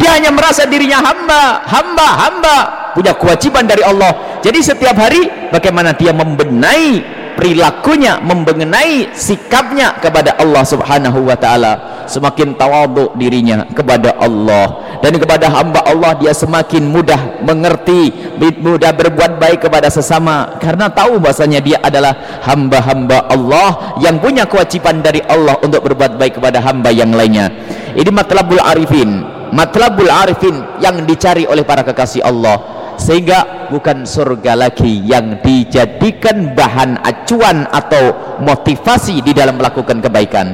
dia hanya merasa dirinya hamba hamba hamba. Punya kewajiban dari Allah. Jadi setiap hari bagaimana dia membenahi perilakunya membenahi sikapnya kepada Allah subhanahu wa ta'ala. Semakin tawaduk dirinya kepada Allah. Dan kepada hamba Allah dia semakin mudah mengerti mudah berbuat baik kepada sesama. Karena tahu bahasanya dia adalah hamba-hamba Allah yang punya kewajiban dari Allah untuk berbuat baik kepada hamba yang lainnya. Ini matlabul arifin matlabul arifin yang dicari oleh para kekasih Allah. Sehingga bukan surga lagi yang dijadikan bahan acuan atau motivasi di dalam melakukan kebaikan.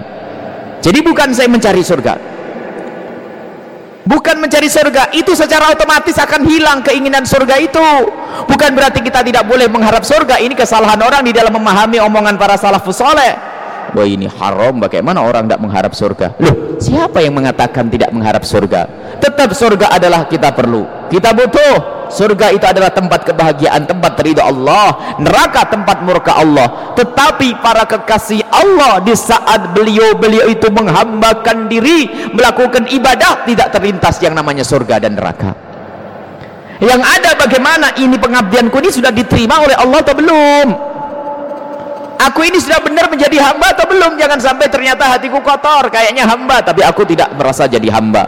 Jadi bukan saya mencari surga. Bukan mencari surga itu secara otomatis akan hilang keinginan surga itu. Bukan berarti kita tidak boleh mengharap surga ini kesalahan orang di dalam memahami omongan para salafus soleh wah ini haram. Bagaimana orang tidak mengharap surga? Loh siapa yang mengatakan tidak mengharap surga? Tetap surga adalah kita perlu. Kita butuh. Surga itu adalah tempat kebahagiaan tempat ridho Allah neraka tempat murka Allah. Tetapi para kekasih Allah di saat beliau-beliau itu menghambakan diri melakukan ibadah tidak terlintas yang namanya surga dan neraka. Yang ada bagaimana ini pengabdianku ini sudah diterima oleh Allah atau belum aku ini sudah benar menjadi hamba atau belum? Jangan sampai ternyata hatiku kotor. Kayaknya hamba tapi aku tidak merasa jadi hamba.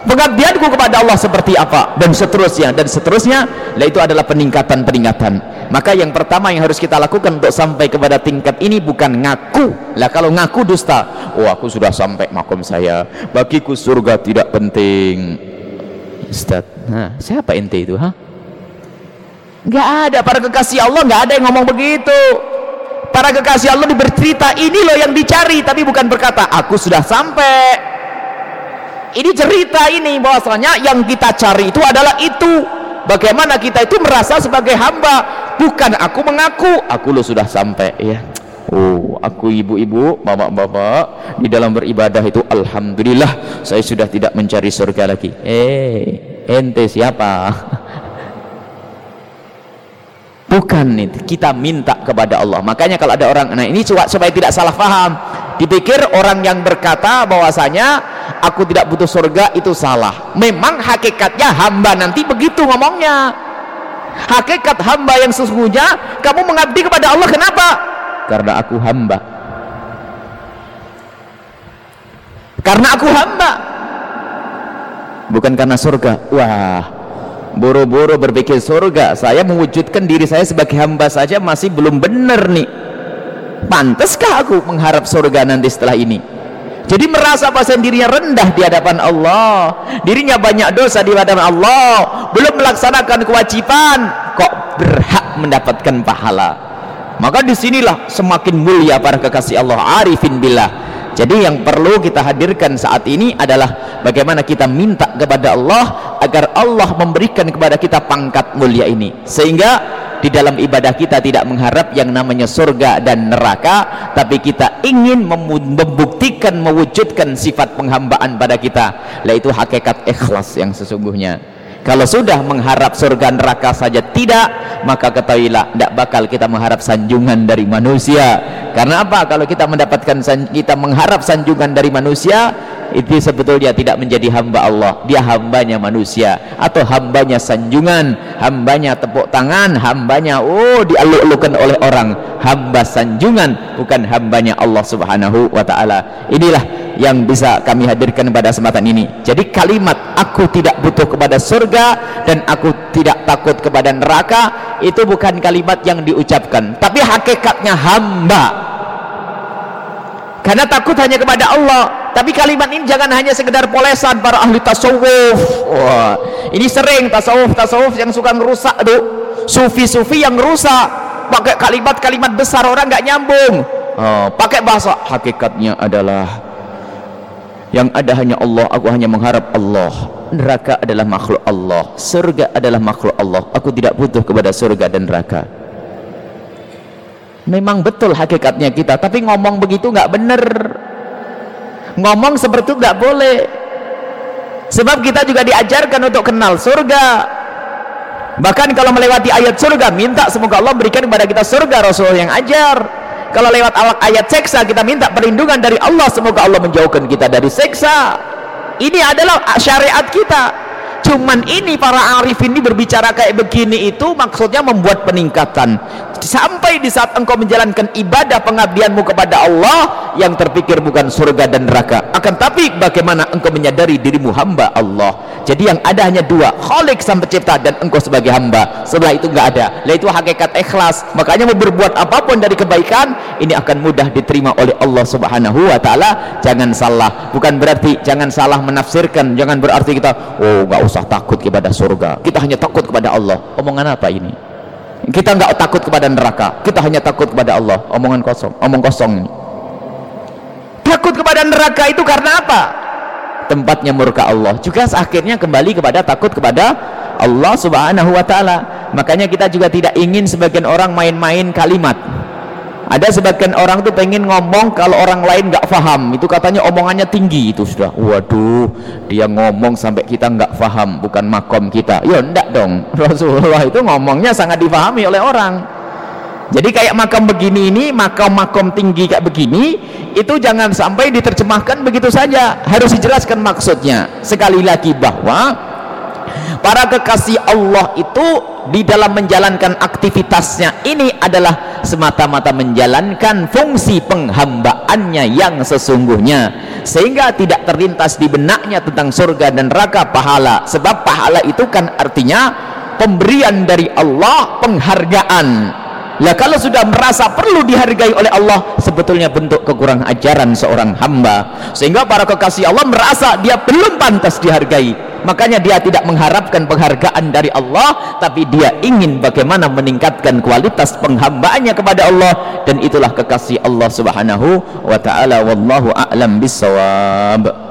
Pengabdianku kepada Allah seperti apa? Dan seterusnya dan seterusnya lah itu adalah peningkatan-peningkatan. Maka yang pertama yang harus kita lakukan untuk sampai kepada tingkat ini bukan ngaku. Lah kalau ngaku dusta oh aku sudah sampai makom saya. Bagiku surga tidak penting. Ustaz nah siapa ente itu ha? Gak ada para kekasih Allah gak ada yang ngomong begitu para kekasih Allah bercerita ini loh yang dicari tapi bukan berkata aku sudah sampai ini cerita ini bahwasanya yang kita cari itu adalah itu. Bagaimana kita itu merasa sebagai hamba? Bukan aku mengaku aku lo sudah sampai. Ya. Oh, aku ibu-ibu, bapak-bapak di dalam beribadah itu alhamdulillah saya sudah tidak mencari surga lagi. Eh, ente siapa? Bukan itu kita minta kepada Allah. Makanya kalau ada orang nah ini supaya tidak salah paham dipikir orang yang berkata bahwasanya aku tidak butuh surga itu salah. Memang hakikatnya hamba nanti begitu ngomongnya. Hakikat hamba yang sesungguhnya kamu mengabdi kepada Allah kenapa? Karena aku hamba. Karena aku hamba. Bukan karena surga. Wah boro-boro berpikir surga saya mewujudkan diri saya sebagai hamba saja masih belum benar nih pantaskah aku mengharap surga nanti setelah ini? Jadi merasa bahasa dirinya rendah di hadapan Allah. Dirinya banyak dosa di hadapan Allah. Belum melaksanakan kewajiban. Kok berhak mendapatkan pahala? Maka disinilah semakin mulia para kekasih Allah. Arifin billah jadi yang perlu kita hadirkan saat ini adalah bagaimana kita minta kepada Allah agar Allah memberikan kepada kita pangkat mulia ini. Sehingga di dalam ibadah kita tidak mengharap yang namanya surga dan neraka tapi kita ingin membuktikan mewujudkan sifat penghambaan pada kita yaitu hakikat ikhlas yang sesungguhnya kalau sudah mengharap surga neraka saja tidak maka ketahuilah tidak bakal kita mengharap sanjungan dari manusia. Karena apa? Kalau kita mendapatkan kita mengharap sanjungan dari manusia itu sebetulnya tidak menjadi hamba Allah. Dia hambanya manusia. Atau hambanya sanjungan hambanya tepuk tangan hambanya oh dialuk-alukan oleh orang. Hamba sanjungan bukan hambanya Allah subhanahu wa ta'ala. Inilah yang bisa kami hadirkan pada kesempatan ini. Jadi kalimat aku tidak butuh kepada surga dan aku tidak takut kepada neraka itu bukan kalimat yang diucapkan. Tapi hakikatnya hamba. Karena takut hanya kepada Allah tapi kalimat ini jangan hanya sekedar polesan para ahli tasawuf. Wah ini sering tasawuf-tasawuf yang suka ngerusak tuh sufi-sufi yang rusak pakai kalimat-kalimat besar orang nggak nyambung. Oh, pakai bahasa hakikatnya adalah yang ada hanya Allah aku hanya mengharap Allah. Neraka adalah makhluk Allah. Surga adalah makhluk Allah. Aku tidak butuh kepada surga dan neraka. Memang betul hakikatnya kita tapi ngomong begitu nggak benar ngomong seperti itu nggak boleh. Sebab kita juga diajarkan untuk kenal surga. Bahkan kalau melewati ayat surga minta semoga Allah berikan kepada kita surga Rasul yang ajar. Kalau lewat ayat seksa kita minta perlindungan dari Allah semoga Allah menjauhkan kita dari seksa. Ini adalah syariat kita. Cuman ini para arif ini berbicara kayak begini itu maksudnya membuat peningkatan sampai di saat engkau menjalankan ibadah pengabdianmu kepada Allah yang terpikir bukan surga dan neraka. Akan tapi bagaimana engkau menyadari dirimu hamba Allah? Jadi yang ada hanya dua khalik sang pencipta dan engkau sebagai hamba. Setelah itu enggak ada. Lah itu hakikat ikhlas. Makanya mau berbuat apapun dari kebaikan ini akan mudah diterima oleh Allah subhanahu wa ta'ala. Jangan salah. Bukan berarti jangan salah menafsirkan. Jangan berarti kita oh enggak usah takut kepada surga. Kita hanya takut kepada Allah. Omongan apa ini kita enggak takut kepada neraka. Kita hanya takut kepada Allah. Omongan kosong. Omong kosong ini. Takut kepada neraka itu karena apa? Tempatnya murka Allah. Juga akhirnya kembali kepada takut kepada Allah subhanahu wa ta'ala. Makanya kita juga tidak ingin sebagian orang main-main kalimat ada sebagian orang tuh pengen ngomong kalau orang lain nggak paham itu katanya omongannya tinggi itu sudah. Waduh dia ngomong sampai kita nggak paham bukan makom kita. Ya enggak dong. Rasulullah itu ngomongnya sangat dipahami oleh orang. Jadi kayak makam begini ini makam-makam tinggi kayak begini itu jangan sampai diterjemahkan begitu saja. Harus dijelaskan maksudnya. Sekali lagi bahwa para kekasih Allah itu di dalam menjalankan aktivitasnya ini adalah semata-mata menjalankan fungsi penghambaannya yang sesungguhnya. Sehingga tidak terlintas di benaknya tentang surga dan neraka pahala. Sebab pahala itu kan artinya pemberian dari Allah penghargaan. Lah kalau sudah merasa perlu dihargai oleh Allah sebetulnya bentuk kekurangan ajaran seorang hamba. Sehingga para kekasih Allah merasa dia belum pantas dihargai makanya dia tidak mengharapkan penghargaan dari Allah tapi dia ingin bagaimana meningkatkan kualitas penghambaannya kepada Allah dan itulah kekasih Allah subhanahu wa ta'ala. Wallahu a'lam bisawab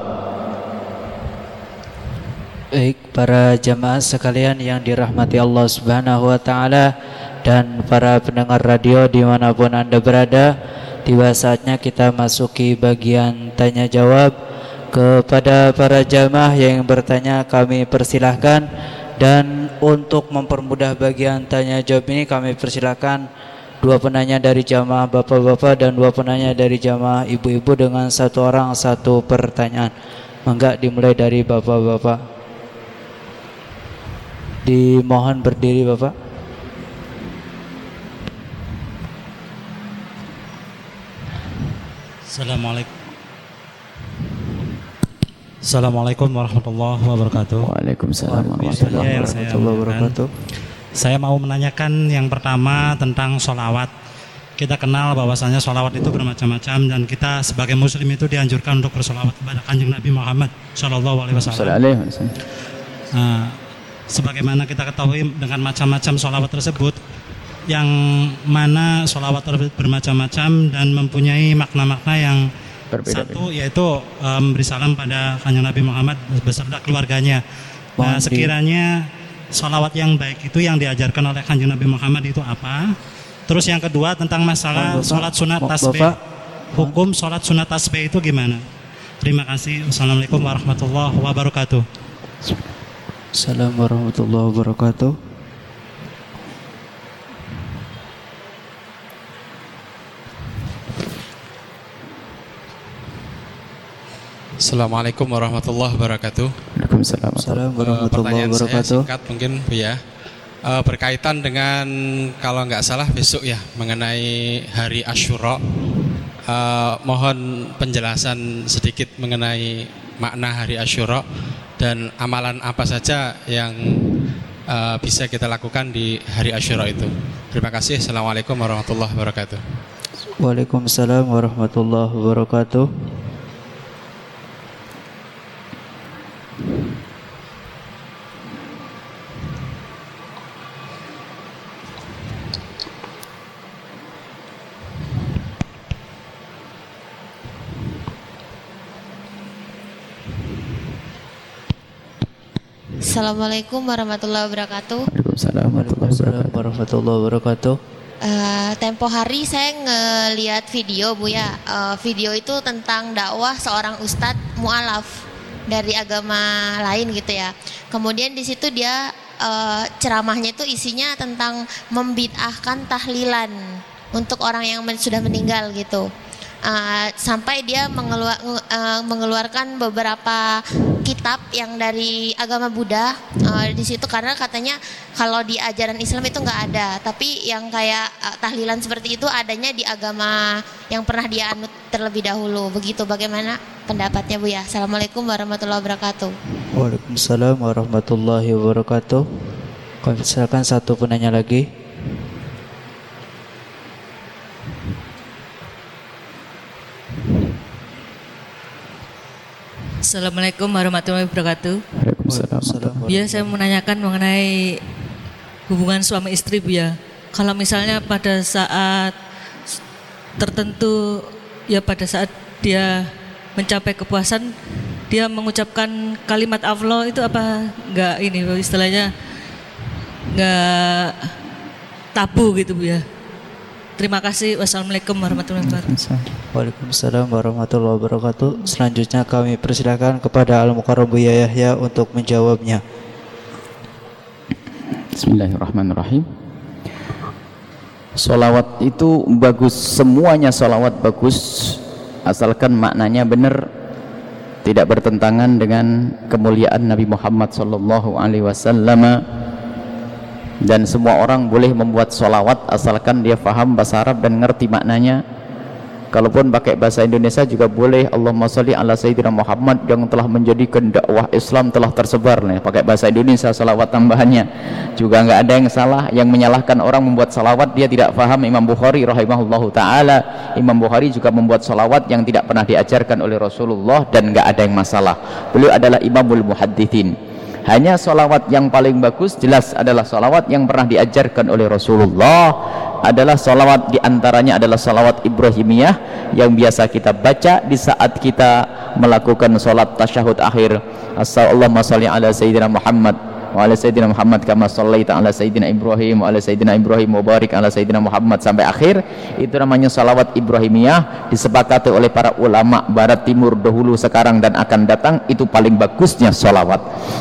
baik para jamaah sekalian yang dirahmati Allah subhanahu wa ta'ala dan para pendengar radio dimanapun anda berada tiba saatnya kita masuki bagian tanya jawab kepada para jamaah yang bertanya kami persilahkan. Dan untuk mempermudah bagian tanya jawab ini kami persilahkan dua penanya dari jamaah bapak-bapak dan dua penanya dari jamaah ibu-ibu dengan satu orang satu pertanyaan. Enggak dimulai dari bapak-bapak. Dimohon berdiri bapak. Assalamualaikum. Assalamualaikum warahmatullahi wabarakatuh. Waalaikumsalam warahmatullahi wabarakatuh. Saya mau menanyakan yang pertama tentang sholawat. Kita kenal bahwasanya sholawat itu bermacam-macam dan kita sebagai muslim itu dianjurkan untuk bersolawat kepada kanjeng Nabi Muhammad Shallallahu Alaihi Wasallam. Nah, sebagaimana kita ketahui dengan macam-macam sholawat tersebut, yang mana sholawat bermacam-macam dan mempunyai makna-makna yang Berbeda, satu yaitu um, beri salam pada kanjeng Nabi Muhammad beserta keluarganya. Nah, sekiranya sholawat yang baik itu yang diajarkan oleh kanjeng Nabi Muhammad itu apa? Terus yang kedua tentang masalah sholat sunat tasbih. Hukum sholat sunat tasbih itu gimana? Terima kasih. Wassalamualaikum warahmatullahi wabarakatuh. Assalamualaikum warahmatullahi wabarakatuh. Assalamualaikum warahmatullahi wabarakatuh. Waalaikumsalam. Assalamualaikum Eh, warahmatullahi pertanyaan saya wabarakatuh. singkat mungkin Bu ya. Eh, berkaitan dengan kalau nggak salah besok ya mengenai hari Ashura. Eh, mohon penjelasan sedikit mengenai makna hari Ashura dan amalan apa saja yang eh, bisa kita lakukan di hari Ashura itu. Terima kasih. Assalamualaikum warahmatullahi wabarakatuh. Waalaikumsalam warahmatullahi wabarakatuh. Assalamualaikum warahmatullahi wabarakatuh. Waalaikumsalam warahmatullahi wabarakatuh. warahmatullahi wabarakatuh. Eh, tempo hari saya ngeliat video bu ya. Eh, video itu tentang dakwah seorang ustadz mualaf dari agama lain gitu ya. Kemudian di situ dia eh, ceramahnya itu isinya tentang membid'ahkan tahlilan untuk orang yang men- sudah meninggal gitu. Uh, sampai dia mengelua- uh, mengeluarkan beberapa kitab yang dari agama Buddha uh, di situ karena katanya kalau di ajaran Islam itu nggak ada tapi yang kayak uh, tahlilan seperti itu adanya di agama yang pernah dia anut terlebih dahulu begitu bagaimana pendapatnya Bu ya Assalamualaikum warahmatullahi wabarakatuh Waalaikumsalam warahmatullahi wabarakatuh. Kami silakan satu penanya lagi. Assalamualaikum warahmatullahi wabarakatuh. Waalaikumsalam. Ya, saya menanyakan mengenai hubungan suami istri, Bu ya. Kalau misalnya pada saat tertentu, ya pada saat dia mencapai kepuasan, dia mengucapkan kalimat Allah itu apa enggak ini istilahnya enggak tabu gitu Bu ya. Terima kasih. Wassalamualaikum warahmatullahi wabarakatuh. Waalaikumsalam warahmatullahi wabarakatuh. Selanjutnya kami persilakan kepada Al Mukarram Buya Yahya untuk menjawabnya. Bismillahirrahmanirrahim. Solawat itu bagus, semuanya solawat bagus, asalkan maknanya benar, tidak bertentangan dengan kemuliaan Nabi Muhammad Sallallahu Alaihi Wasallam. Dan semua orang boleh membuat solawat asalkan dia faham bahasa Arab dan ngerti maknanya. Kalaupun pakai bahasa Indonesia juga boleh. Allahumma salli ala Sayyidina Muhammad yang telah menjadikan dakwah Islam telah tersebar nih. Pakai bahasa Indonesia salawat tambahannya. Juga enggak ada yang salah. Yang menyalahkan orang membuat salawat dia tidak faham. Imam Bukhari rahimahullahu taala. Imam Bukhari juga membuat salawat yang tidak pernah diajarkan oleh Rasulullah dan enggak ada yang masalah. Beliau adalah Imamul Muhaddithin hanya solawat yang paling bagus jelas adalah solawat yang pernah diajarkan oleh Rasulullah. Adalah solawat diantaranya adalah solawat Ibrahimiyah yang biasa kita baca di saat kita melakukan solat tasyahud akhir. Assalamualaikum Sayyidina Muhammad wa ala Sayyidina Muhammad kama sallaita ala Sayyidina Ibrahim wa ala Sayyidina Ibrahim wa barik ala Sayyidina Muhammad sampai akhir. Itu namanya salawat Ibrahimiyah disepakati oleh para ulama barat timur dahulu sekarang dan akan datang. Itu paling bagusnya salawat.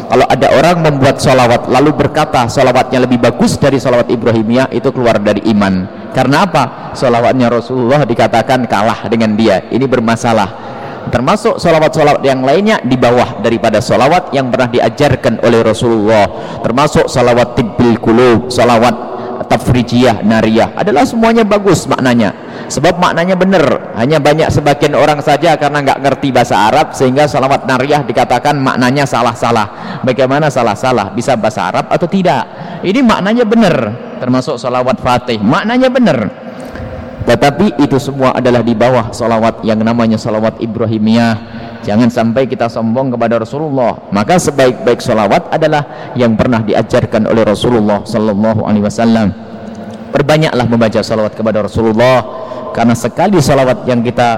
Kalau ada orang membuat salawat lalu berkata salawatnya lebih bagus dari salawat Ibrahimiyah itu keluar dari iman. Karena apa? salawatnya Rasulullah dikatakan kalah dengan dia. Ini bermasalah termasuk solawat-solawat yang lainnya di bawah daripada solawat yang pernah diajarkan oleh Rasulullah. Termasuk solawat tibbil kulub solawat tafrijiyah nariyah. Adalah semuanya bagus maknanya. Sebab maknanya benar. Hanya banyak sebagian orang saja karena nggak ngerti bahasa Arab sehingga salawat nariyah dikatakan maknanya salah-salah. Bagaimana salah-salah? Bisa bahasa Arab atau tidak? Ini maknanya benar. Termasuk salawat fatih. Maknanya benar tetapi itu semua adalah di bawah salawat yang namanya salawat Ibrahimiyah. Jangan sampai kita sombong kepada Rasulullah. Maka sebaik-baik salawat adalah yang pernah diajarkan oleh Rasulullah sallallahu alaihi wasallam. Perbanyaklah membaca salawat kepada Rasulullah. Karena sekali salawat yang kita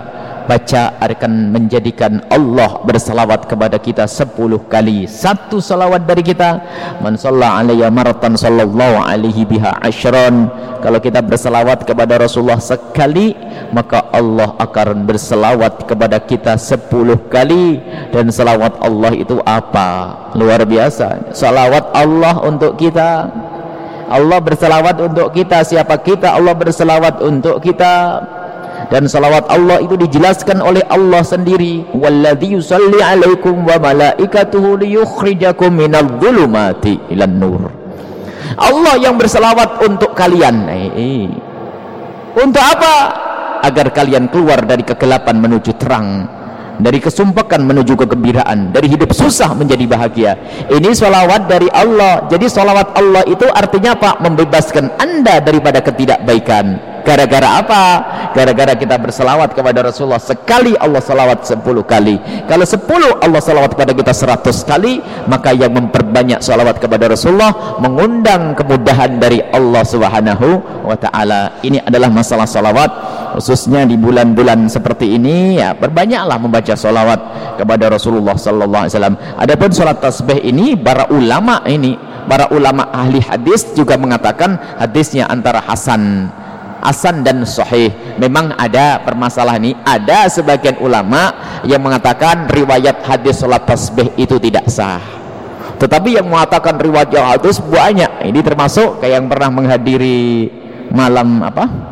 baca akan menjadikan Allah bersalawat kepada kita sepuluh kali. Satu salawat dari kita. Man salla alaiya maratan sallallahu alaihi biha ashran kalau kita bersalawat kepada Rasulullah sekali maka Allah akan bersalawat kepada kita sepuluh kali. Dan salawat Allah itu apa? Luar biasa. Salawat Allah untuk kita. Allah bersalawat untuk kita. Siapa kita Allah bersalawat untuk kita dan salawat Allah itu dijelaskan oleh Allah sendiri. Walladzi yusalli alaikum wa malaikatuhu liyukhrijakum minadh dhulumati ilan nur. Allah yang bersalawat untuk kalian. Eh, eh. untuk apa? Agar kalian keluar dari kegelapan menuju terang. Dari kesumpakan menuju kegembiraan. Dari hidup susah menjadi bahagia. Ini salawat dari Allah. Jadi salawat Allah itu artinya apa? Membebaskan anda daripada ketidakbaikan gara-gara apa? gara-gara kita berselawat kepada Rasulullah sekali Allah salawat sepuluh kali. Kalau sepuluh Allah salawat kepada kita seratus kali maka yang memperbanyak salawat kepada Rasulullah mengundang kemudahan dari Allah subhanahu ta'ala. Ini adalah masalah salawat khususnya di bulan-bulan seperti ini. Ya perbanyaklah membaca salawat kepada Rasulullah sallallahu alaihi wasallam. Adapun salat tasbih ini para ulama ini para ulama ahli hadis juga mengatakan hadisnya antara hasan asan dan sahih. Memang ada permasalahan ini ada sebagian ulama yang mengatakan riwayat hadis salat tasbih itu tidak sah. Tetapi yang mengatakan riwayat yang hadis banyak. Ini termasuk kayak yang pernah menghadiri malam apa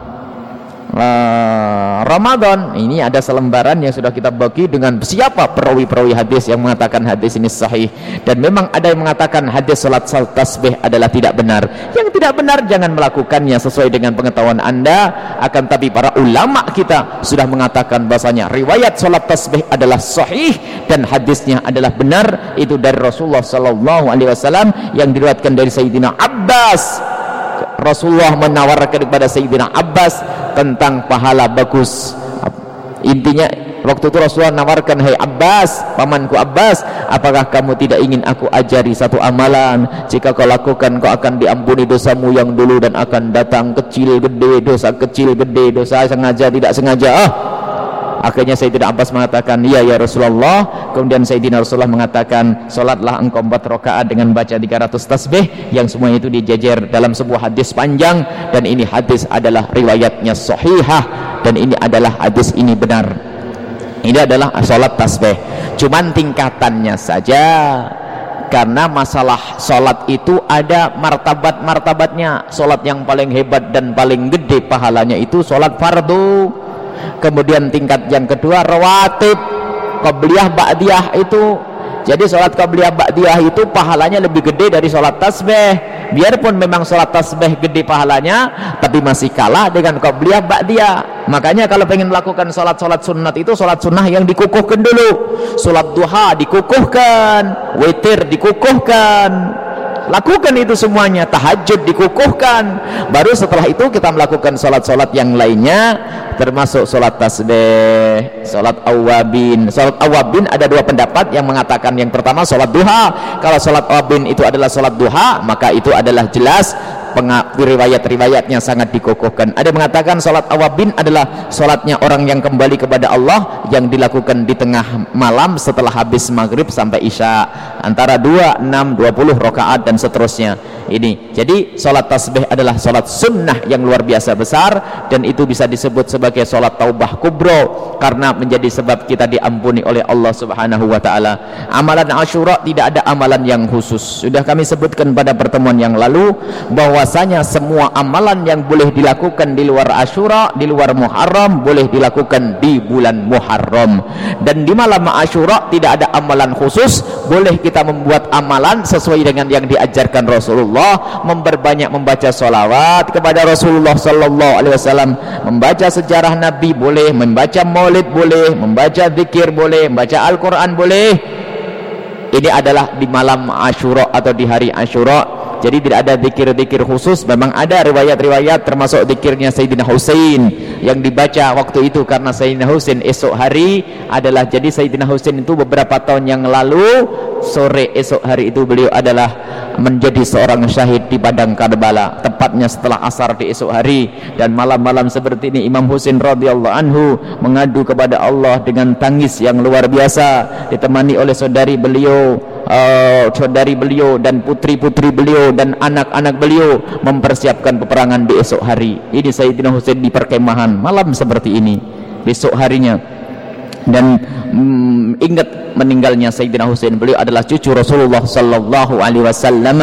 uh, Ramadan. Ini ada selembaran yang sudah kita bagi dengan siapa perawi-perawi hadis yang mengatakan hadis ini sahih. Dan memang ada yang mengatakan hadis salat tasbih adalah tidak benar. Yang tidak benar jangan melakukannya sesuai dengan pengetahuan anda. Akan tapi para ulama kita sudah mengatakan bahasanya riwayat salat tasbih adalah sahih dan hadisnya adalah benar. Itu dari Rasulullah sallallahu alaihi wasallam yang diriwayatkan dari Sayyidina Abbas Rasulullah menawarkan kepada Sayyidina Abbas tentang pahala bagus. Intinya waktu itu Rasulullah menawarkan hai Abbas pamanku Abbas apakah kamu tidak ingin aku ajari satu amalan? Jika kau lakukan kau akan diampuni dosamu yang dulu dan akan datang kecil gede dosa kecil gede dosa sengaja tidak sengaja. Ah akhirnya Sayyidina Abbas mengatakan iya ya Rasulullah. Kemudian Sayyidina Rasulullah mengatakan solatlah engkau empat rakaat dengan baca 300 tasbih yang semua itu dijejer dalam sebuah hadis panjang. Dan ini hadis adalah riwayatnya sahihah dan ini adalah hadis ini benar. Ini adalah solat tasbih. Cuman tingkatannya saja. Karena masalah solat itu ada martabat-martabatnya. Solat yang paling hebat dan paling gede pahalanya itu solat fardu kemudian tingkat yang kedua rawatib. Qabliyah ba'diyah itu. Jadi sholat qabliyah ba'diyah itu pahalanya lebih gede dari sholat tasbih. Biarpun memang sholat tasbih gede pahalanya tapi masih kalah dengan qabliyah ba'diyah. Makanya kalau pengen melakukan sholat-sholat sunat itu sholat sunnah yang dikukuhkan dulu. Sholat duha dikukuhkan. Witir dikukuhkan lakukan itu semuanya tahajud dikukuhkan. Baru setelah itu kita melakukan solat-solat yang lainnya termasuk solat tasbih solat awabin. Solat awabin ada dua pendapat. Yang mengatakan yang pertama solat duha. Kalau solat awabin itu adalah solat duha maka itu adalah jelas riwayat-riwayatnya sangat dikokohkan. Ada mengatakan solat awabin adalah solatnya orang yang kembali kepada Allah yang dilakukan di tengah malam setelah habis maghrib sampai isya. Antara 2, 6, 20 rakaat dan seterusnya ini. Jadi solat tasbih adalah solat sunnah yang luar biasa besar dan itu bisa disebut sebagai solat taubah kubro karena menjadi sebab kita diampuni oleh Allah subhanahu wa ta'ala. Amalan asyura tidak ada amalan yang khusus. Sudah kami sebutkan pada pertemuan yang lalu bahwa bahwasanya semua amalan yang boleh dilakukan di luar Ashura, di luar Muharram boleh dilakukan di bulan Muharram. Dan di malam Ashura tidak ada amalan khusus, boleh kita membuat amalan sesuai dengan yang diajarkan Rasulullah, memperbanyak membaca solawat kepada Rasulullah sallallahu alaihi wasallam, membaca sejarah Nabi boleh, membaca Maulid boleh, membaca zikir boleh, membaca Al-Qur'an boleh. Ini adalah di malam Ashura atau di hari Ashura jadi tidak ada zikir-zikir khusus. Memang ada riwayat-riwayat termasuk zikirnya Sayyidina Husain yang dibaca waktu itu karena Sayyidina Husain esok hari adalah jadi Sayyidina Husain itu beberapa tahun yang lalu sore esok hari itu beliau adalah menjadi seorang syahid di padang Karbala tepatnya setelah asar di esok hari. Dan malam-malam seperti ini Imam Husain radhiyallahu anhu mengadu kepada Allah dengan tangis yang luar biasa ditemani oleh saudari beliau uh, saudari beliau dan putri-putri beliau dan anak-anak beliau mempersiapkan peperangan di esok hari. Ini Sayyidina Husain di perkemahan malam seperti ini. Besok harinya dan mm, ingat meninggalnya Sayyidina Husain. Beliau adalah cucu Rasulullah sallallahu alaihi wasallam.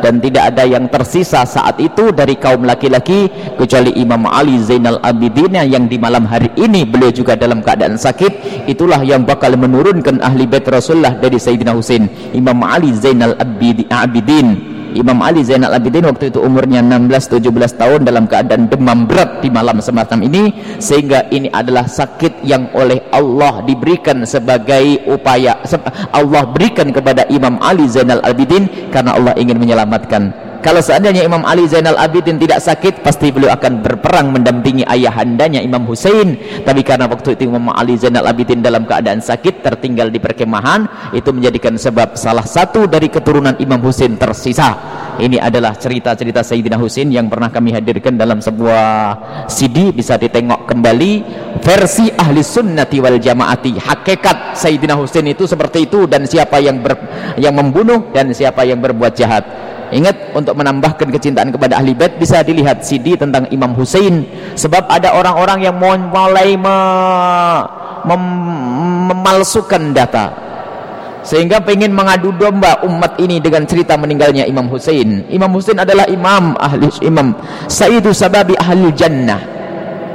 Dan tidak ada yang tersisa saat itu dari kaum laki-laki kecuali Imam Ali Zainal Abidin yang di malam hari ini beliau juga dalam keadaan sakit. Itulah yang bakal menurunkan ahli bait Rasulullah dari Sayyidina Husain Imam Ali Zainal Abidin Imam Ali Zainal Abidin waktu itu umurnya 16-17 tahun dalam keadaan demam berat di malam semacam ini sehingga ini adalah sakit yang oleh Allah diberikan sebagai upaya Allah berikan kepada Imam Ali Zainal Abidin karena Allah ingin menyelamatkan kalau seandainya Imam Ali Zainal Abidin tidak sakit pasti beliau akan berperang mendampingi ayahandanya Imam Hussein. Tapi karena waktu itu Imam Ali Zainal Abidin dalam keadaan sakit tertinggal di perkemahan itu menjadikan sebab salah satu dari keturunan Imam Hussein tersisa. Ini adalah cerita-cerita Sayyidina Hussein yang pernah kami hadirkan dalam sebuah CD bisa ditengok kembali. Versi ahli sunnati wal jamaati. Hakikat Sayyidina Hussein itu seperti itu. Dan siapa yang ber, yang membunuh dan siapa yang berbuat jahat Ingat untuk menambahkan kecintaan kepada ahli bait bisa dilihat CD tentang Imam Hussein sebab ada orang-orang yang mulai me, mem, memalsukan data sehingga ingin mengadu domba umat ini dengan cerita meninggalnya Imam Hussein. Imam Hussein adalah imam ahli imam Sayyidu Sababi ahli jannah.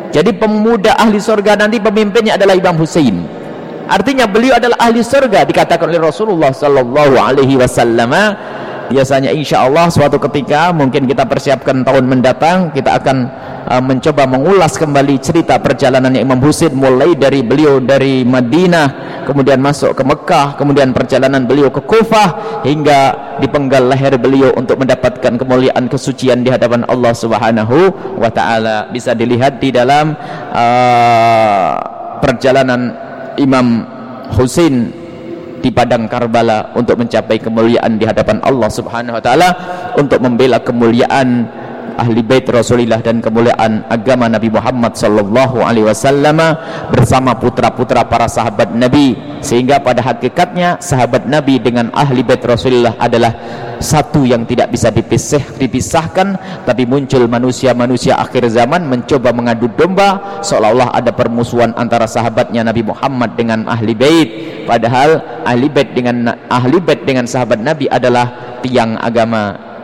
Jadi pemuda ahli surga nanti pemimpinnya adalah Imam Hussein. Artinya beliau adalah ahli surga dikatakan oleh Rasulullah sallallahu alaihi wasallam biasanya insya Allah suatu ketika mungkin kita persiapkan tahun mendatang kita akan uh, mencoba mengulas kembali cerita perjalanan Imam Husain mulai dari beliau dari Madinah kemudian masuk ke Mekah kemudian perjalanan beliau ke Kufah hingga dipenggal leher beliau untuk mendapatkan kemuliaan kesucian di hadapan Allah Subhanahu wa taala. Bisa dilihat di dalam uh, perjalanan Imam Husain di padang Karbala untuk mencapai kemuliaan di hadapan Allah Subhanahu wa taala untuk membela kemuliaan ahli bait Rasulullah dan kemuliaan agama Nabi Muhammad sallallahu alaihi wasallam bersama putra-putra para sahabat Nabi. Sehingga pada hakikatnya sahabat Nabi dengan ahli bait Rasulullah adalah satu yang tidak bisa dipisah, dipisahkan tapi muncul manusia-manusia akhir zaman mencoba mengadu domba seolah-olah ada permusuhan antara sahabatnya Nabi Muhammad dengan ahli bait. Padahal ahli bait dengan ahli bait dengan sahabat Nabi adalah tiang agama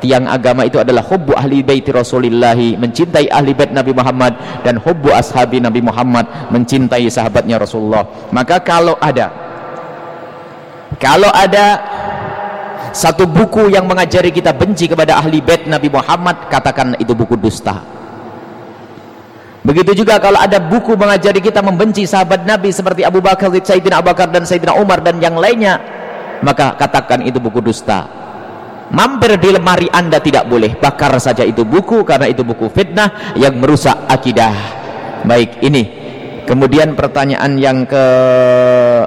tiang agama itu adalah hubbu ahli baiti Rasulillah mencintai ahli bait Nabi Muhammad dan hubbu ashabi Nabi Muhammad mencintai sahabatnya Rasulullah. Maka kalau ada kalau ada satu buku yang mengajari kita benci kepada ahli bait Nabi Muhammad katakan itu buku dusta. Begitu juga kalau ada buku mengajari kita membenci sahabat Nabi seperti Abu Bakar, Sayyidina Abu Bakar dan Sayyidina Umar dan yang lainnya maka katakan itu buku dusta mampir di lemari anda tidak boleh. Bakar saja itu buku karena itu buku fitnah yang merusak akidah. Baik ini. Kemudian pertanyaan yang ke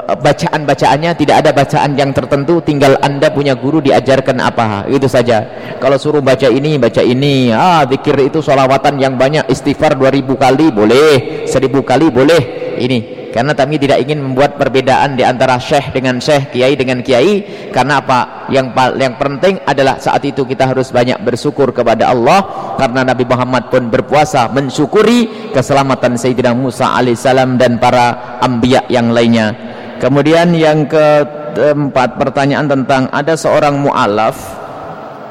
bacaan-bacaannya tidak ada bacaan yang tertentu tinggal anda punya guru diajarkan apa? Itu saja. Kalau suruh baca ini baca ini. Ah zikir itu solawatan yang banyak. Istighfar 2000 kali boleh. 1000 kali boleh. Ini karena kami tidak ingin membuat perbedaan di antara syekh dengan syekh, kiai dengan kiai karena apa? Yang yang penting adalah saat itu kita harus banyak bersyukur kepada Allah karena Nabi Muhammad pun berpuasa mensyukuri keselamatan Sayyidina Musa alaihissalam dan para anbiya yang lainnya. Kemudian yang keempat pertanyaan tentang ada seorang mualaf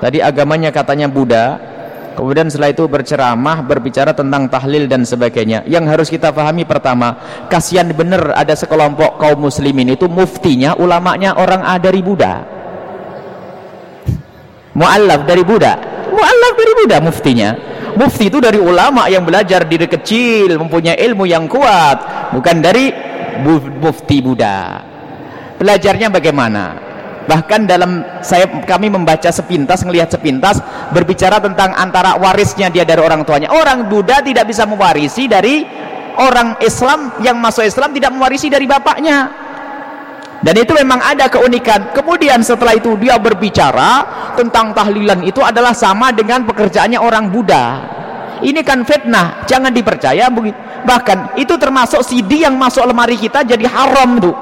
tadi agamanya katanya Buddha kemudian setelah itu berceramah berbicara tentang tahlil dan sebagainya. Yang harus kita pahami pertama kasihan benar ada sekelompok kaum muslimin itu muftinya ulamanya orang A dari Buddha. Mu'allaf dari Buddha. Mu'allaf dari Buddha muftinya. Mufti itu dari ulama yang belajar diri kecil mempunyai ilmu yang kuat. Bukan dari mufti Buddha. Belajarnya bagaimana bahkan dalam saya kami membaca sepintas melihat sepintas berbicara tentang antara warisnya dia dari orang tuanya. Orang Buddha tidak bisa mewarisi dari orang Islam yang masuk Islam tidak mewarisi dari bapaknya. Dan itu memang ada keunikan. Kemudian setelah itu dia berbicara tentang tahlilan itu adalah sama dengan pekerjaannya orang Buddha. Ini kan fitnah jangan dipercaya bahkan itu termasuk CD yang masuk lemari kita jadi haram tuh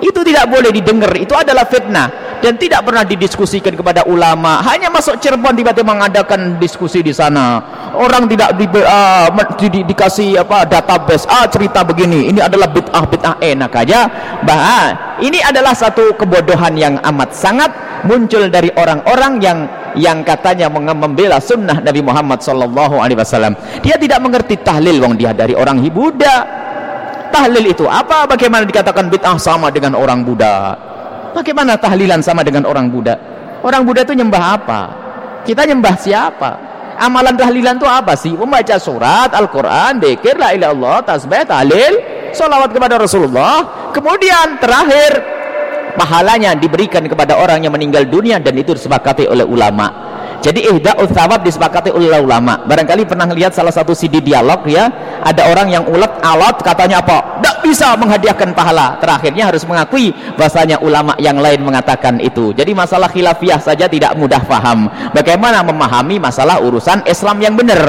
itu tidak boleh didengar. Itu adalah fitnah. Dan tidak pernah didiskusikan kepada ulama. Hanya masuk Cirebon tiba-tiba mengadakan diskusi di sana. Orang tidak di, uh, di, di, dikasih apa database. Ah cerita begini. Ini adalah bid'ah bid'ah enak aja. Bah ini adalah satu kebodohan yang amat sangat muncul dari orang-orang yang yang katanya membela sunnah Nabi Muhammad sallallahu alaihi wasallam. Dia tidak mengerti tahlil wong dia dari orang Buddha tahlil itu apa bagaimana dikatakan bid'ah sama dengan orang Buddha bagaimana tahlilan sama dengan orang Buddha orang Buddha itu nyembah apa? Kita nyembah siapa? Amalan tahlilan itu apa sih? Membaca surat Al-Quran dekir la ilah Allah tasbih tahlil salawat kepada Rasulullah. Kemudian terakhir pahalanya diberikan kepada orang yang meninggal dunia dan itu disepakati oleh ulama jadi ihda'ul thawab disepakati oleh ulama. Barangkali pernah lihat salah satu CD dialog ya. Ada orang yang ulet alat katanya apa? Tak bisa menghadiahkan pahala. Terakhirnya harus mengakui bahasanya ulama yang lain mengatakan itu. Jadi masalah khilafiyah saja tidak mudah faham. Bagaimana memahami masalah urusan Islam yang benar?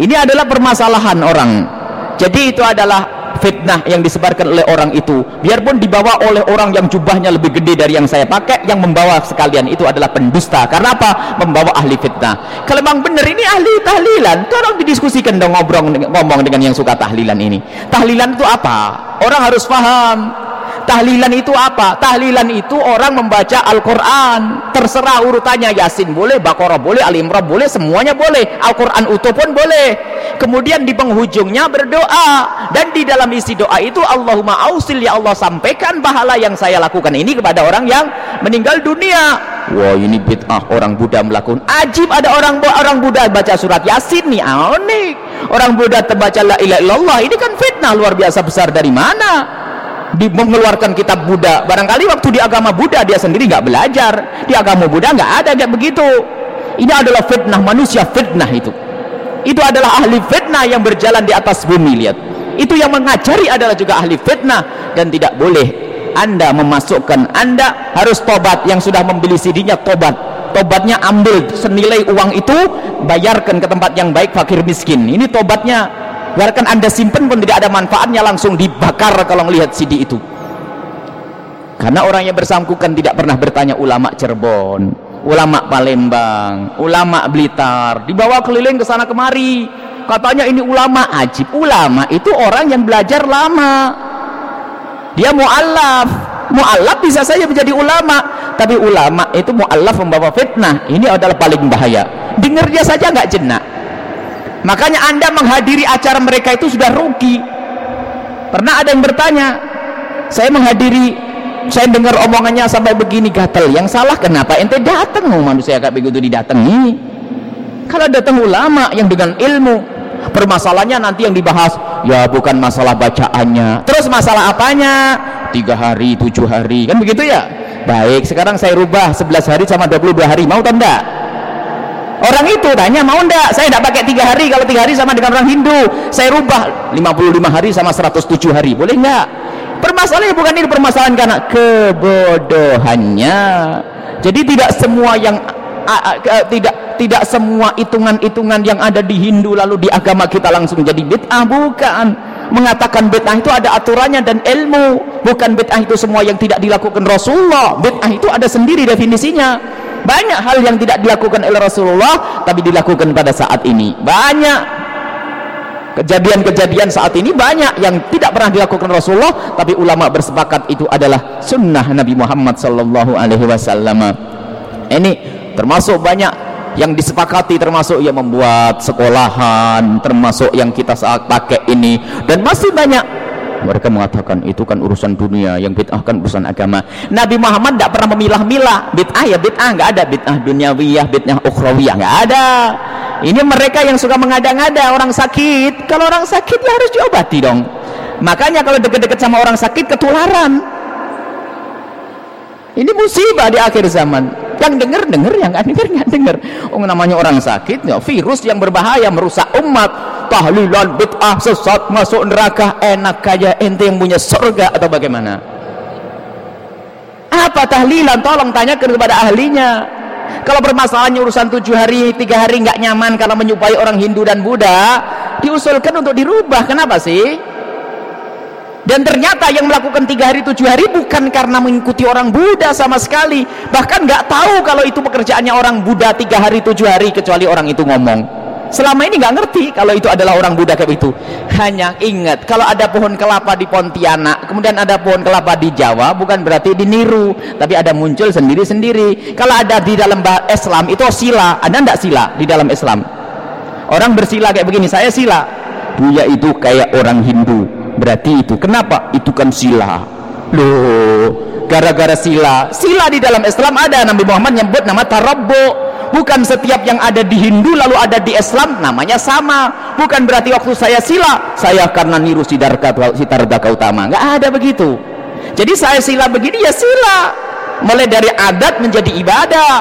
Ini adalah permasalahan orang. Jadi itu adalah fitnah yang disebarkan oleh orang itu. Biarpun dibawa oleh orang yang jubahnya lebih gede dari yang saya pakai yang membawa sekalian itu adalah pendusta. Karena apa? membawa ahli fitnah. Kalau memang benar ini ahli tahlilan tolong didiskusikan dong ngobrol ngomong dengan yang suka tahlilan ini. Tahlilan itu apa? orang harus paham tahlilan itu apa? tahlilan itu orang membaca Al-Quran. Terserah urutannya Yasin boleh, Baqarah boleh, Al-Imran boleh semuanya boleh, Al-Quran utuh pun boleh. Kemudian di penghujungnya berdoa. Dan di dalam isi doa itu Allahumma ausil ya Allah sampaikan pahala yang saya lakukan ini kepada orang yang meninggal dunia. Wah ini bid'ah orang Buddha melakukan ajib ada orang orang Buddha baca surat Yasin nih unik. Orang Buddha terbaca la ilaha illallah. Ini kan fitnah luar biasa besar. Dari mana di mengeluarkan kitab Buddha. Barangkali waktu di agama Buddha dia sendiri nggak belajar. Di agama Buddha nggak ada kayak begitu. Ini adalah fitnah manusia fitnah itu. Itu adalah ahli fitnah yang berjalan di atas bumi lihat. Itu yang mengajari adalah juga ahli fitnah. Dan tidak boleh anda memasukkan anda harus tobat. Yang sudah membeli CD-nya tobat. Tobatnya ambil senilai uang itu bayarkan ke tempat yang baik fakir miskin. Ini tobatnya biarkan anda simpen pun tidak ada manfaatnya langsung dibakar kalau melihat CD itu. Karena orang yang bersangkutan tidak pernah bertanya ulama Cirebon ulama Palembang ulama Blitar dibawa keliling ke sana kemari. Katanya ini ulama ajib. Ulama itu orang yang belajar lama. Dia mu'allaf. Mu'allaf bisa saja menjadi ulama tapi ulama itu mu'allaf membawa fitnah. Ini adalah paling bahaya. Dengar dia saja nggak jenak makanya anda menghadiri acara mereka itu sudah rugi. Pernah ada yang bertanya saya menghadiri saya dengar omongannya sampai begini gatel. Yang salah kenapa? Ente datang oh, manusia kayak begitu didatangi kalau datang ulama yang dengan ilmu permasalahannya nanti yang dibahas ya bukan masalah bacaannya. Terus masalah apanya? Tiga hari tujuh hari. Kan begitu ya? Baik sekarang saya rubah 11 hari sama 22 hari. Mau enggak orang itu tanya mau enggak saya enggak pakai tiga hari. Kalau tiga hari sama dengan orang Hindu saya rubah 55 hari sama 107 hari. Boleh enggak permasalahannya bukan ini permasalahan karena kebodohannya. Jadi tidak semua yang a, a, a, tidak tidak semua hitungan-hitungan yang ada di Hindu lalu di agama kita langsung jadi bid'ah bukan. Mengatakan bid'ah itu ada aturannya dan ilmu. Bukan bid'ah itu semua yang tidak dilakukan Rasulullah. Bid'ah itu ada sendiri definisinya banyak hal yang tidak dilakukan oleh Rasulullah tapi dilakukan pada saat ini. Banyak kejadian-kejadian saat ini banyak yang tidak pernah dilakukan Rasulullah tapi ulama bersepakat itu adalah sunnah Nabi Muhammad sallallahu alaihi wasallam. Ini termasuk banyak yang disepakati termasuk yang membuat sekolahan termasuk yang kita pakai ini. Dan masih banyak mereka mengatakan itu kan urusan dunia yang bid'ah kan urusan agama. Nabi Muhammad tidak pernah memilah-milah. Bid'ah ya bid'ah nggak ada. Bid'ah duniawiyah bid'ah ukhrawiyah nggak ada. Ini mereka yang suka mengada-ngada orang sakit. Kalau orang sakit ya harus diobati dong. Makanya kalau deket-deket sama orang sakit ketularan. Ini musibah di akhir zaman. Yang dengar dengar yang nggak dengar nggak dengar oh namanya orang sakit ya virus yang berbahaya merusak umat tahlilan bid'ah sesat masuk neraka enak aja. Ente yang punya surga atau bagaimana? Apa tahlilan? Tolong tanyakan kepada ahlinya. Kalau permasalahannya urusan tujuh hari tiga hari nggak nyaman karena menyupai orang Hindu dan Buddha diusulkan untuk dirubah. Kenapa sih? Dan ternyata yang melakukan tiga hari tujuh hari bukan karena mengikuti orang Buddha sama sekali. Bahkan nggak tahu kalau itu pekerjaannya orang Buddha tiga hari tujuh hari kecuali orang itu ngomong selama ini nggak ngerti kalau itu adalah orang Buddha kayak itu. Hanya ingat kalau ada pohon kelapa di Pontianak kemudian ada pohon kelapa di Jawa bukan berarti diniru tapi ada muncul sendiri-sendiri. Kalau ada di dalam Islam itu sila. Ada enggak sila di dalam Islam? Orang bersila kayak begini saya sila. Buya itu kayak orang Hindu. Berarti itu kenapa? Itu kan sila. Loh gara-gara sila. Sila di dalam Islam ada Nabi Muhammad nyebut nama tarabbu bukan setiap yang ada di Hindu lalu ada di Islam namanya sama. Bukan berarti waktu saya sila saya karena niru sidarka sitarda utama. Nggak ada begitu. Jadi saya sila begini ya sila. Mulai dari adat menjadi ibadah.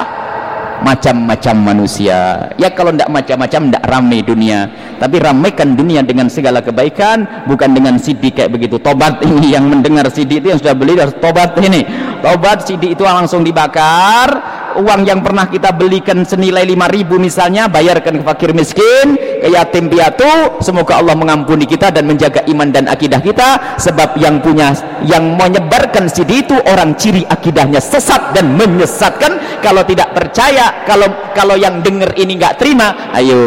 Macam-macam manusia. Ya kalau tidak macam-macam tidak ramai dunia. Tapi ramaikan dunia dengan segala kebaikan bukan dengan CD kayak begitu. Tobat ini yang mendengar CD itu yang sudah beli harus tobat ini. Tobat CD itu langsung dibakar uang yang pernah kita belikan senilai 5000 misalnya bayarkan ke fakir miskin ke yatim piatu semoga Allah mengampuni kita dan menjaga iman dan akidah kita sebab yang punya yang menyebarkan CD itu orang ciri akidahnya sesat dan menyesatkan. Kalau tidak percaya kalau kalau yang dengar ini nggak terima ayo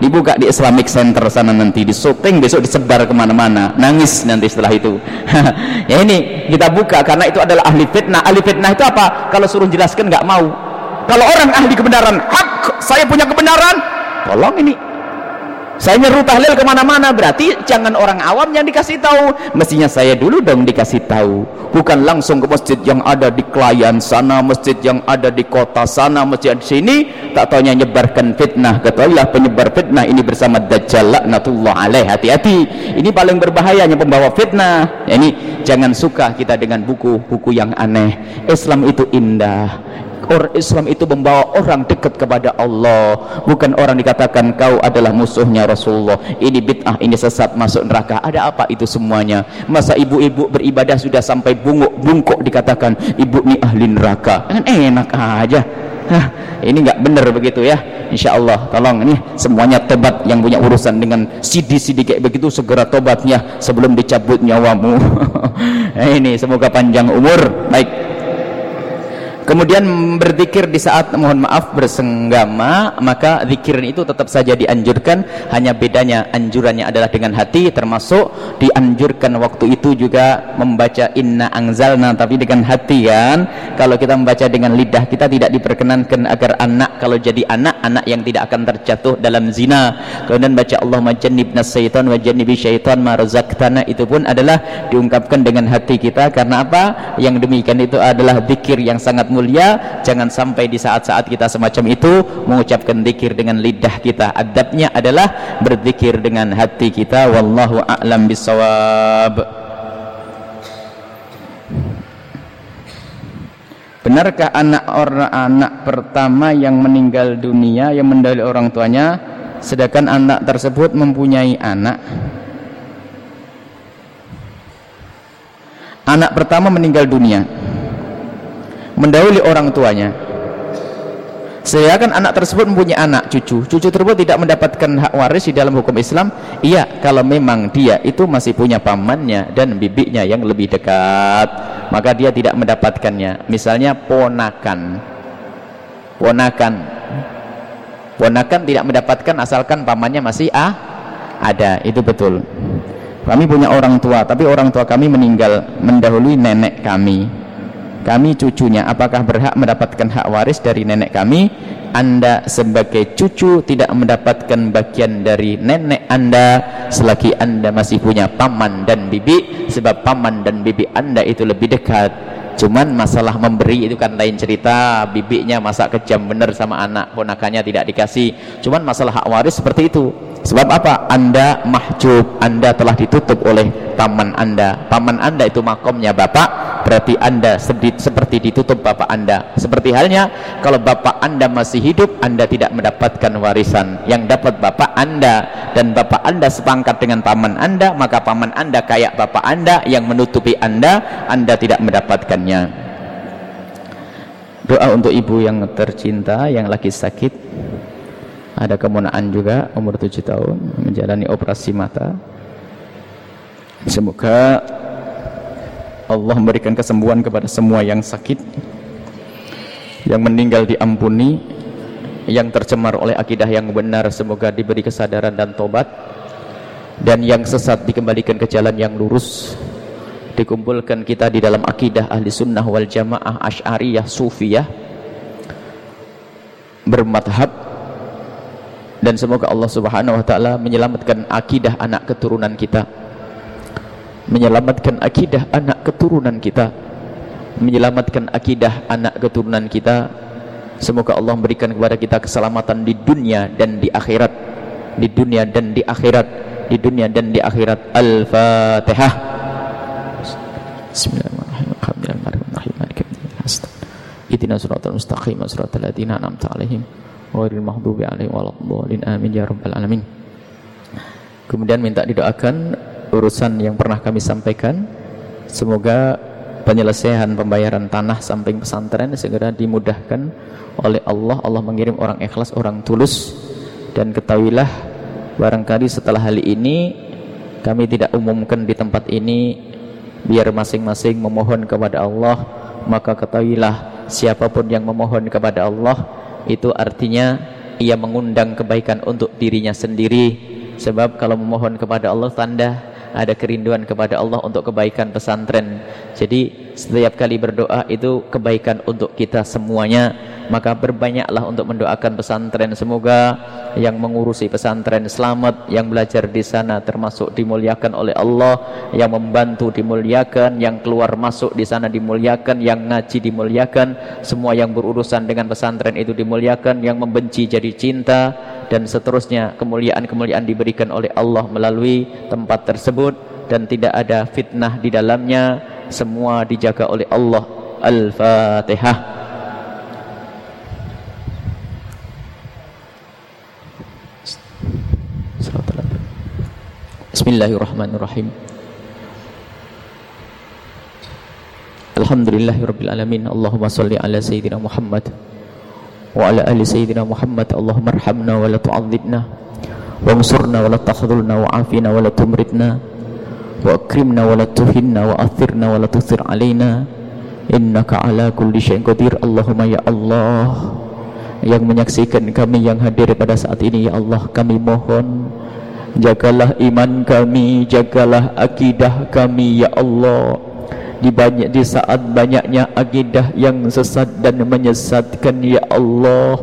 dibuka di Islamic Center sana nanti di syuting besok disebar kemana-mana. Nangis nanti setelah itu. Ya ini kita buka karena itu adalah ahli fitnah. Ahli fitnah itu apa? Kalau suruh jelaskan nggak mau. Kalau orang ahli kebenaran hak saya punya kebenaran tolong ini saya nyeru tahlil kemana-mana berarti jangan orang awam yang dikasih tahu. Mestinya saya dulu dong dikasih tahu. Bukan langsung ke masjid yang ada di klien sana masjid yang ada di kota sana masjid di sini. Tak taunya nyebarkan fitnah. Ketahuilah penyebar fitnah ini bersama Dajjal laknatullah alaih. Hati-hati. Ini paling berbahayanya pembawa fitnah. Ya, ini jangan suka kita dengan buku-buku yang aneh. Islam itu indah orang Islam itu membawa orang dekat kepada Allah. Bukan orang dikatakan kau adalah musuhnya Rasulullah. Ini bid'ah ini sesat masuk neraka. Ada apa itu semuanya? Masa ibu-ibu beribadah sudah sampai bunguk bungkuk dikatakan ibu ni ahli neraka. Kan enak aja. Hah, ini enggak benar begitu ya. Insyaallah tolong ini semuanya tobat yang punya urusan dengan sidi-sidi kayak begitu segera tobatnya sebelum dicabut nyawamu. Ini semoga panjang umur. Baik kemudian berzikir di saat mohon maaf bersenggama maka zikiran itu tetap saja dianjurkan. Hanya bedanya anjurannya adalah dengan hati termasuk dianjurkan waktu itu juga membaca inna angzalna tapi dengan hati kan. Kalau kita membaca dengan lidah kita tidak diperkenankan agar anak kalau jadi anak anak yang tidak akan terjatuh dalam zina. Kemudian baca Allahumma jannibna syaitan wa jannibi syaitan ma razaqtana. Itu pun adalah diungkapkan dengan hati kita. Karena apa? Yang demikian itu adalah zikir yang sangat mulia jangan sampai di saat-saat kita semacam itu mengucapkan zikir dengan lidah kita. Adabnya adalah berzikir dengan hati kita. Wallahu a'lam bisawab Benarkah anak orang anak pertama yang meninggal dunia yang mendali orang tuanya sedangkan anak tersebut mempunyai anak? Anak pertama meninggal dunia mendahului orang tuanya. Sedangkan anak tersebut mempunyai anak cucu. Cucu tersebut tidak mendapatkan hak waris di dalam hukum Islam. Iya kalau memang dia itu masih punya pamannya dan bibiknya yang lebih dekat maka dia tidak mendapatkannya. Misalnya ponakan. Ponakan. Ponakan tidak mendapatkan asalkan pamannya masih ah ada. Itu betul. Kami punya orang tua tapi orang tua kami meninggal mendahului nenek kami kami cucunya apakah berhak mendapatkan hak waris dari nenek kami? Anda sebagai cucu tidak mendapatkan bagian dari nenek anda selagi anda masih punya paman dan bibi sebab paman dan bibi anda itu lebih dekat. Cuman masalah memberi itu kan lain cerita. Bibinya masa kejam benar sama anak ponakannya tidak dikasih. Cuman masalah hak waris seperti itu. Sebab apa? Anda mahjub. Anda telah ditutup oleh paman anda. Paman anda itu makomnya bapak berarti anda seperti ditutup bapak anda. Seperti halnya kalau bapak anda masih hidup anda tidak mendapatkan warisan yang dapat bapak anda. Dan bapak anda sepangkat dengan paman anda maka paman anda kayak bapak anda yang menutupi anda anda tidak mendapatkannya. Doa untuk ibu yang tercinta yang lagi sakit. Ada kemunaan juga umur 7 tahun menjalani operasi mata. Semoga Allah memberikan kesembuhan kepada semua yang sakit yang meninggal diampuni yang tercemar oleh akidah yang benar. Semoga diberi kesadaran dan tobat dan yang sesat dikembalikan ke jalan yang lurus. Dikumpulkan kita di dalam akidah ahli sunnah wal jamaah ash'ariyah sufiyah bermadhab dan semoga Allah subhanahu wa ta'ala menyelamatkan akidah anak keturunan kita menyelamatkan akidah anak keturunan kita menyelamatkan akidah anak keturunan kita. Semoga Allah memberikan kepada kita keselamatan di dunia dan di akhirat. Di dunia dan di akhirat. Di dunia dan di akhirat. Al-fatihah. Bismillahirrahmanirrahim. Itina suratul mustaqim. Suratul ladina an'amta alaihim ghairil maghdubi alaihim waladdallin. Amin ya rabbal alamin. Kemudian minta didoakan urusan yang pernah kami sampaikan. Semoga penyelesaian pembayaran tanah samping pesantren segera dimudahkan oleh Allah. Allah mengirim orang ikhlas orang tulus. Dan ketahuilah barangkali setelah hal ini kami tidak umumkan di tempat ini biar masing-masing memohon kepada Allah. Maka ketahuilah siapa pun yang memohon kepada Allah itu artinya ia mengundang kebaikan untuk dirinya sendiri. Sebab kalau memohon kepada Allah tanda ada kerinduan kepada Allah untuk kebaikan pesantren. Jadi setiap kali berdoa itu kebaikan untuk kita semuanya. Maka berbanyaklah untuk mendoakan pesantren. Semoga yang mengurusi pesantren selamat, yang belajar di sana termasuk dimuliakan oleh Allah, yang membantu dimuliakan, yang keluar masuk di sana dimuliakan, yang ngaji dimuliakan, semua yang berurusan dengan pesantren itu dimuliakan, yang membenci jadi cinta dan seterusnya. Kemuliaan-kemuliaan diberikan oleh Allah melalui tempat tersebut dan tidak ada fitnah di dalamnya semua dijaga oleh Allah. Al-Fatihah. Bismillahirrahmanirrahim. Alhamdulillahirrabbilalamin. Allahumma salli ala Sayyidina Muhammad Wa ala ahli Sayyidina Muhammad. Allahumma arhamna wa la tu'adzibna Wa ansurna wa la takhdulna wa afina wa la tumritna Wa akrimna wa la tuhinna wa athirna wa la tuthir alaina Innaka ala kulli syai'in qadir Allahumma ya Allah Yang menyaksikan kami yang hadir pada saat ini Ya Allah kami mohon Jagalah iman kami, jagalah akidah kami ya Allah. Di banyak di saat banyaknya akidah yang sesat dan menyesatkan ya Allah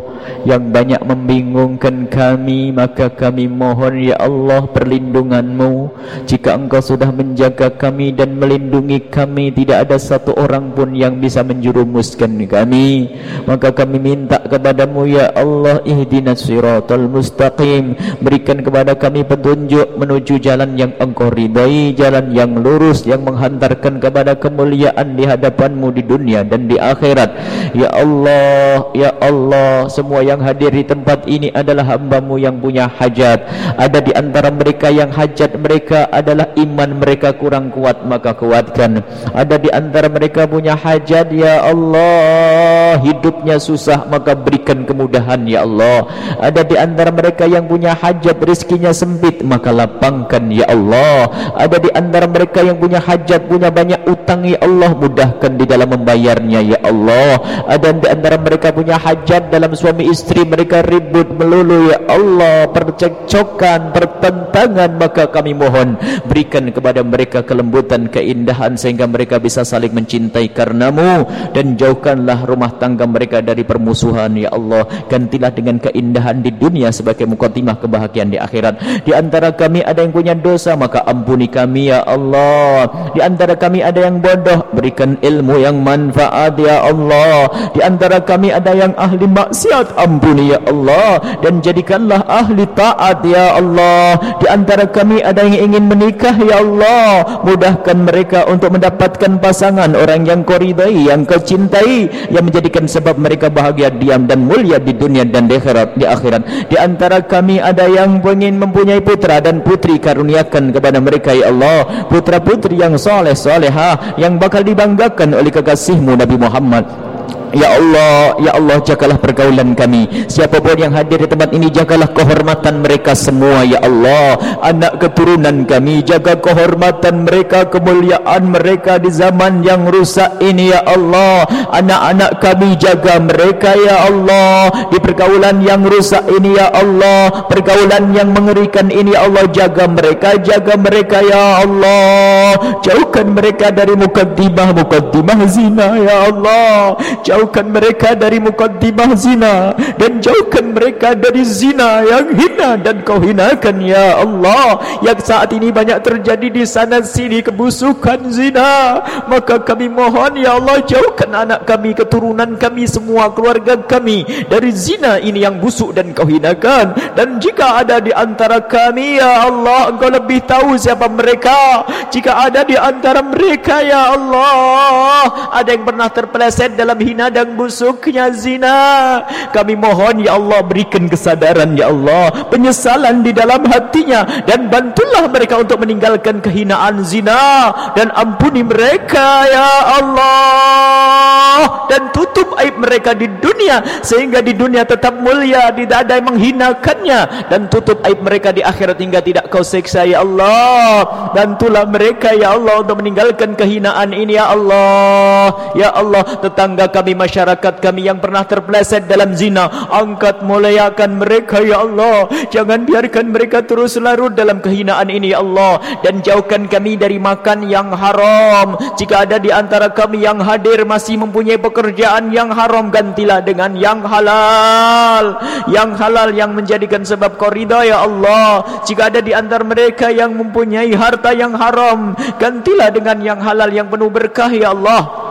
yang banyak membingungkan kami maka kami mohon ya Allah perlindunganmu. Jika engkau sudah menjaga kami dan melindungi kami tidak ada satu orang pun yang bisa menjurumuskan kami. Maka kami minta kepadamu ya Allah ihdinas siratal mustaqim. Berikan kepada kami petunjuk menuju jalan yang engkau ridai jalan yang lurus yang menghantarkan kepada kemuliaan di hadapanmu di dunia dan di akhirat. Ya Allah ya Allah semua semua yang hadir di tempat ini adalah hambamu yang punya hajat. Ada di antara mereka yang hajat mereka adalah iman mereka kurang kuat maka kuatkan. Ada di antara mereka punya hajat ya Allah hidupnya susah maka berikan kemudahan ya Allah. Ada di antara mereka yang punya hajat rezekinya sempit maka lapangkan ya Allah. Ada di antara mereka yang punya hajat punya banyak utang ya Allah mudahkan di dalam membayarnya ya Allah. Ada di antara mereka punya hajat dalam suami istri mereka ribut melulu ya Allah percekcokan pertentangan maka kami mohon berikan kepada mereka kelembutan keindahan sehingga mereka bisa saling mencintai karenamu. Dan jauhkanlah rumah tangga mereka dari permusuhan ya Allah. Gantilah dengan keindahan di dunia sebagai mukaddimah kebahagiaan di akhirat. Di antara kami ada yang punya dosa maka ampuni kami ya Allah. Di antara kami ada yang bodoh berikan ilmu yang manfaat ya Allah. Di antara kami ada yang ahli maksiat ampuni ya Allah dan jadikanlah ahli taat ya Allah. Di antara kami ada yang ingin menikah ya Allah. Mudahkan mereka untuk mendapatkan pasangan orang yang kau ridai yang kau cintai yang menjadikan sebab mereka bahagia diam dan mulia di dunia dan di akhirat di akhirat. Di antara kami ada yang ingin mempunyai putra dan putri karuniakan kepada mereka ya Allah. Putra putri yang soleh soleha yang bakal dibanggakan oleh kekasihmu Nabi Muhammad Ya Allah, Ya Allah jagalah pergaulan kami. Siapapun yang hadir di tempat ini jagalah kehormatan mereka semua ya Allah. Anak keturunan kami jaga kehormatan mereka, kemuliaan mereka di zaman yang rusak ini ya Allah. Anak-anak kami jaga mereka ya Allah di pergaulan yang rusak ini ya Allah. Pergaulan yang mengerikan ini ya Allah jaga mereka, jaga mereka ya Allah. Jauhkan mereka dari mukaddimah mukaddimah zina ya Allah. Jauh jauhkan mereka dari mukaddimah zina dan jauhkan mereka dari zina yang hina dan kau hinakan ya Allah. Yang saat ini banyak terjadi di sana sini kebusukan zina. Maka kami mohon ya Allah jauhkan anak kami keturunan kami semua keluarga kami dari zina ini yang busuk dan kau hinakan. Dan jika ada di antara kami ya Allah engkau lebih tahu siapa mereka. Jika ada di antara mereka ya Allah ada yang pernah terpeleset dalam hina dan busuknya zina. Kami mohon ya Allah berikan kesadaran ya Allah. Penyesalan di dalam hatinya. Dan bantulah mereka untuk meninggalkan kehinaan zina. Dan ampuni mereka ya Allah dan tutup aib mereka di dunia sehingga di dunia tetap mulia tidak ada yang menghinakannya. Dan tutup aib mereka di akhirat hingga tidak kau seksa ya Allah. Bantulah mereka ya Allah untuk meninggalkan kehinaan ini ya Allah. Ya Allah tetangga kami masyarakat kami yang pernah terpeleset dalam zina angkat muliakan mereka ya Allah. Jangan biarkan mereka terus larut dalam kehinaan ini ya Allah. Dan jauhkan kami dari makan yang haram. Jika ada di antara kami yang hadir masih mempunyai pekerjaan yang haram gantilah dengan yang halal. Yang halal yang menjadikan sebab korida ya Allah. Jika ada di antara mereka yang mempunyai harta yang haram gantilah dengan yang halal yang penuh berkah ya Allah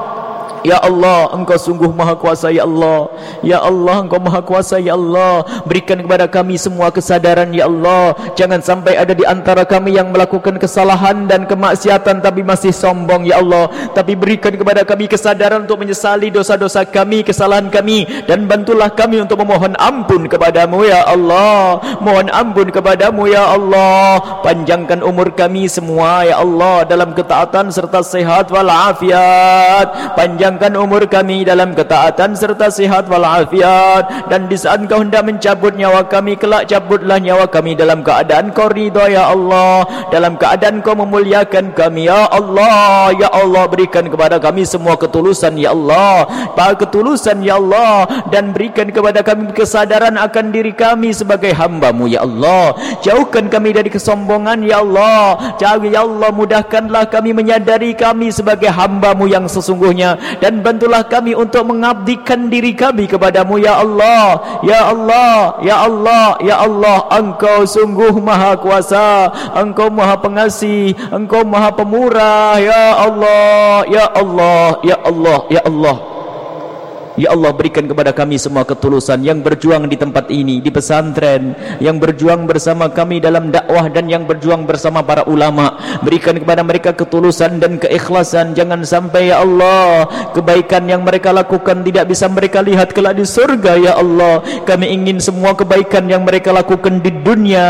Ya Allah, Engkau sungguh maha kuasa Ya Allah. Ya Allah, Engkau maha kuasa Ya Allah. Berikan kepada kami semua kesadaran Ya Allah. Jangan sampai ada di antara kami yang melakukan kesalahan dan kemaksiatan tapi masih sombong Ya Allah. Tapi berikan kepada kami kesadaran untuk menyesali dosa-dosa kami, kesalahan kami dan bantulah kami untuk memohon ampun kepadamu Ya Allah. Mohon ampun kepadamu Ya Allah. Panjangkan umur kami semua Ya Allah dalam ketaatan serta sehat walafiat. Panjang panjangkan umur kami dalam ketaatan serta sihat walafiat. Dan di saat kau hendak mencabut nyawa kami kelak cabutlah nyawa kami dalam keadaan kau ridha ya Allah. Dalam keadaan kau memuliakan kami ya Allah. Ya Allah berikan kepada kami semua ketulusan ya Allah. Pak ketulusan ya Allah. Dan berikan kepada kami kesadaran akan diri kami sebagai hambamu ya Allah. Jauhkan kami dari kesombongan ya Allah. Jauh ya Allah mudahkanlah kami menyadari kami sebagai hambamu yang sesungguhnya dan bantulah kami untuk mengabdikan diri kami kepadamu ya Allah ya Allah ya Allah ya Allah engkau sungguh maha kuasa engkau maha pengasih engkau maha pemurah ya Allah ya Allah ya Allah ya Allah. Ya Allah berikan kepada kami semua ketulusan yang berjuang di tempat ini di pesantren yang berjuang bersama kami dalam dakwah dan yang berjuang bersama para ulama. Berikan kepada mereka ketulusan dan keikhlasan. Jangan sampai ya Allah kebaikan yang mereka lakukan tidak bisa mereka lihat kelak di surga ya Allah. Kami ingin semua kebaikan yang mereka lakukan di dunia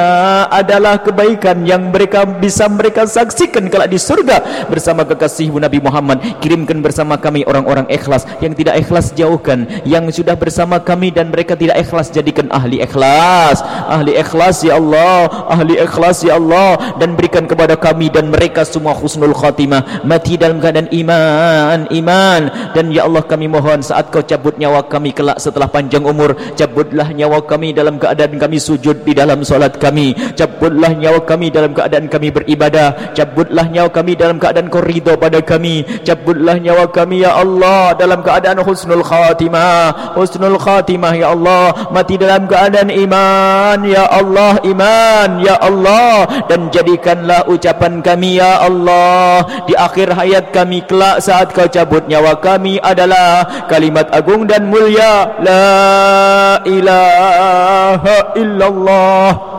adalah kebaikan yang mereka bisa mereka saksikan kelak di surga bersama kekasih Nabi Muhammad. Kirimkan bersama kami orang-orang ikhlas. Yang tidak ikhlas jauh jauhkan yang sudah bersama kami dan mereka tidak ikhlas jadikan ahli ikhlas. Ahli ikhlas ya Allah. Ahli ikhlas ya Allah. Dan berikan kepada kami dan mereka semua husnul khatimah. Mati dalam keadaan iman iman. Dan ya Allah kami mohon saat kau cabut nyawa kami kelak setelah panjang umur cabutlah nyawa kami dalam keadaan kami sujud di dalam solat kami. Cabutlah nyawa kami dalam keadaan kami beribadah. Cabutlah nyawa kami dalam keadaan kau ridha pada kami. Cabutlah nyawa kami ya Allah dalam keadaan husnul khatimah khatimah. Husnul khatimah ya Allah. Mati dalam keadaan iman ya Allah. Iman ya Allah. Dan jadikanlah ucapan kami ya Allah. Di akhir hayat kami kelak saat kau cabut nyawa kami adalah kalimat agung dan mulia. La ilaha illallah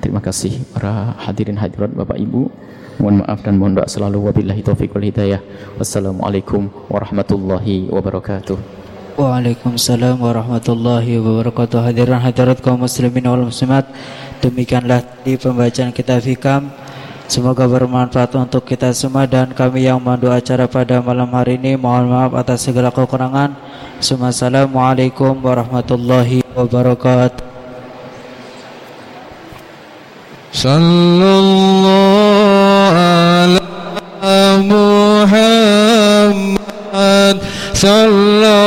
Terima kasih para hadirin hadirat Bapak Ibu. Mohon maaf dan mohon doa selalu wabillahi taufiq wal hidayah. Wassalamualaikum warahmatullahi wabarakatuh. Waalaikumsalam warahmatullahi wabarakatuh. Hadirin hadirat kaum muslimin wal muslimat. Demikianlah di pembacaan kitab Hikam. Semoga bermanfaat untuk kita semua dan kami yang memandu acara pada malam hari ini mohon maaf atas segala kekurangan. Assalamualaikum warahmatullahi wabarakatuh. Sallallahu ala Muhammad Sallallahu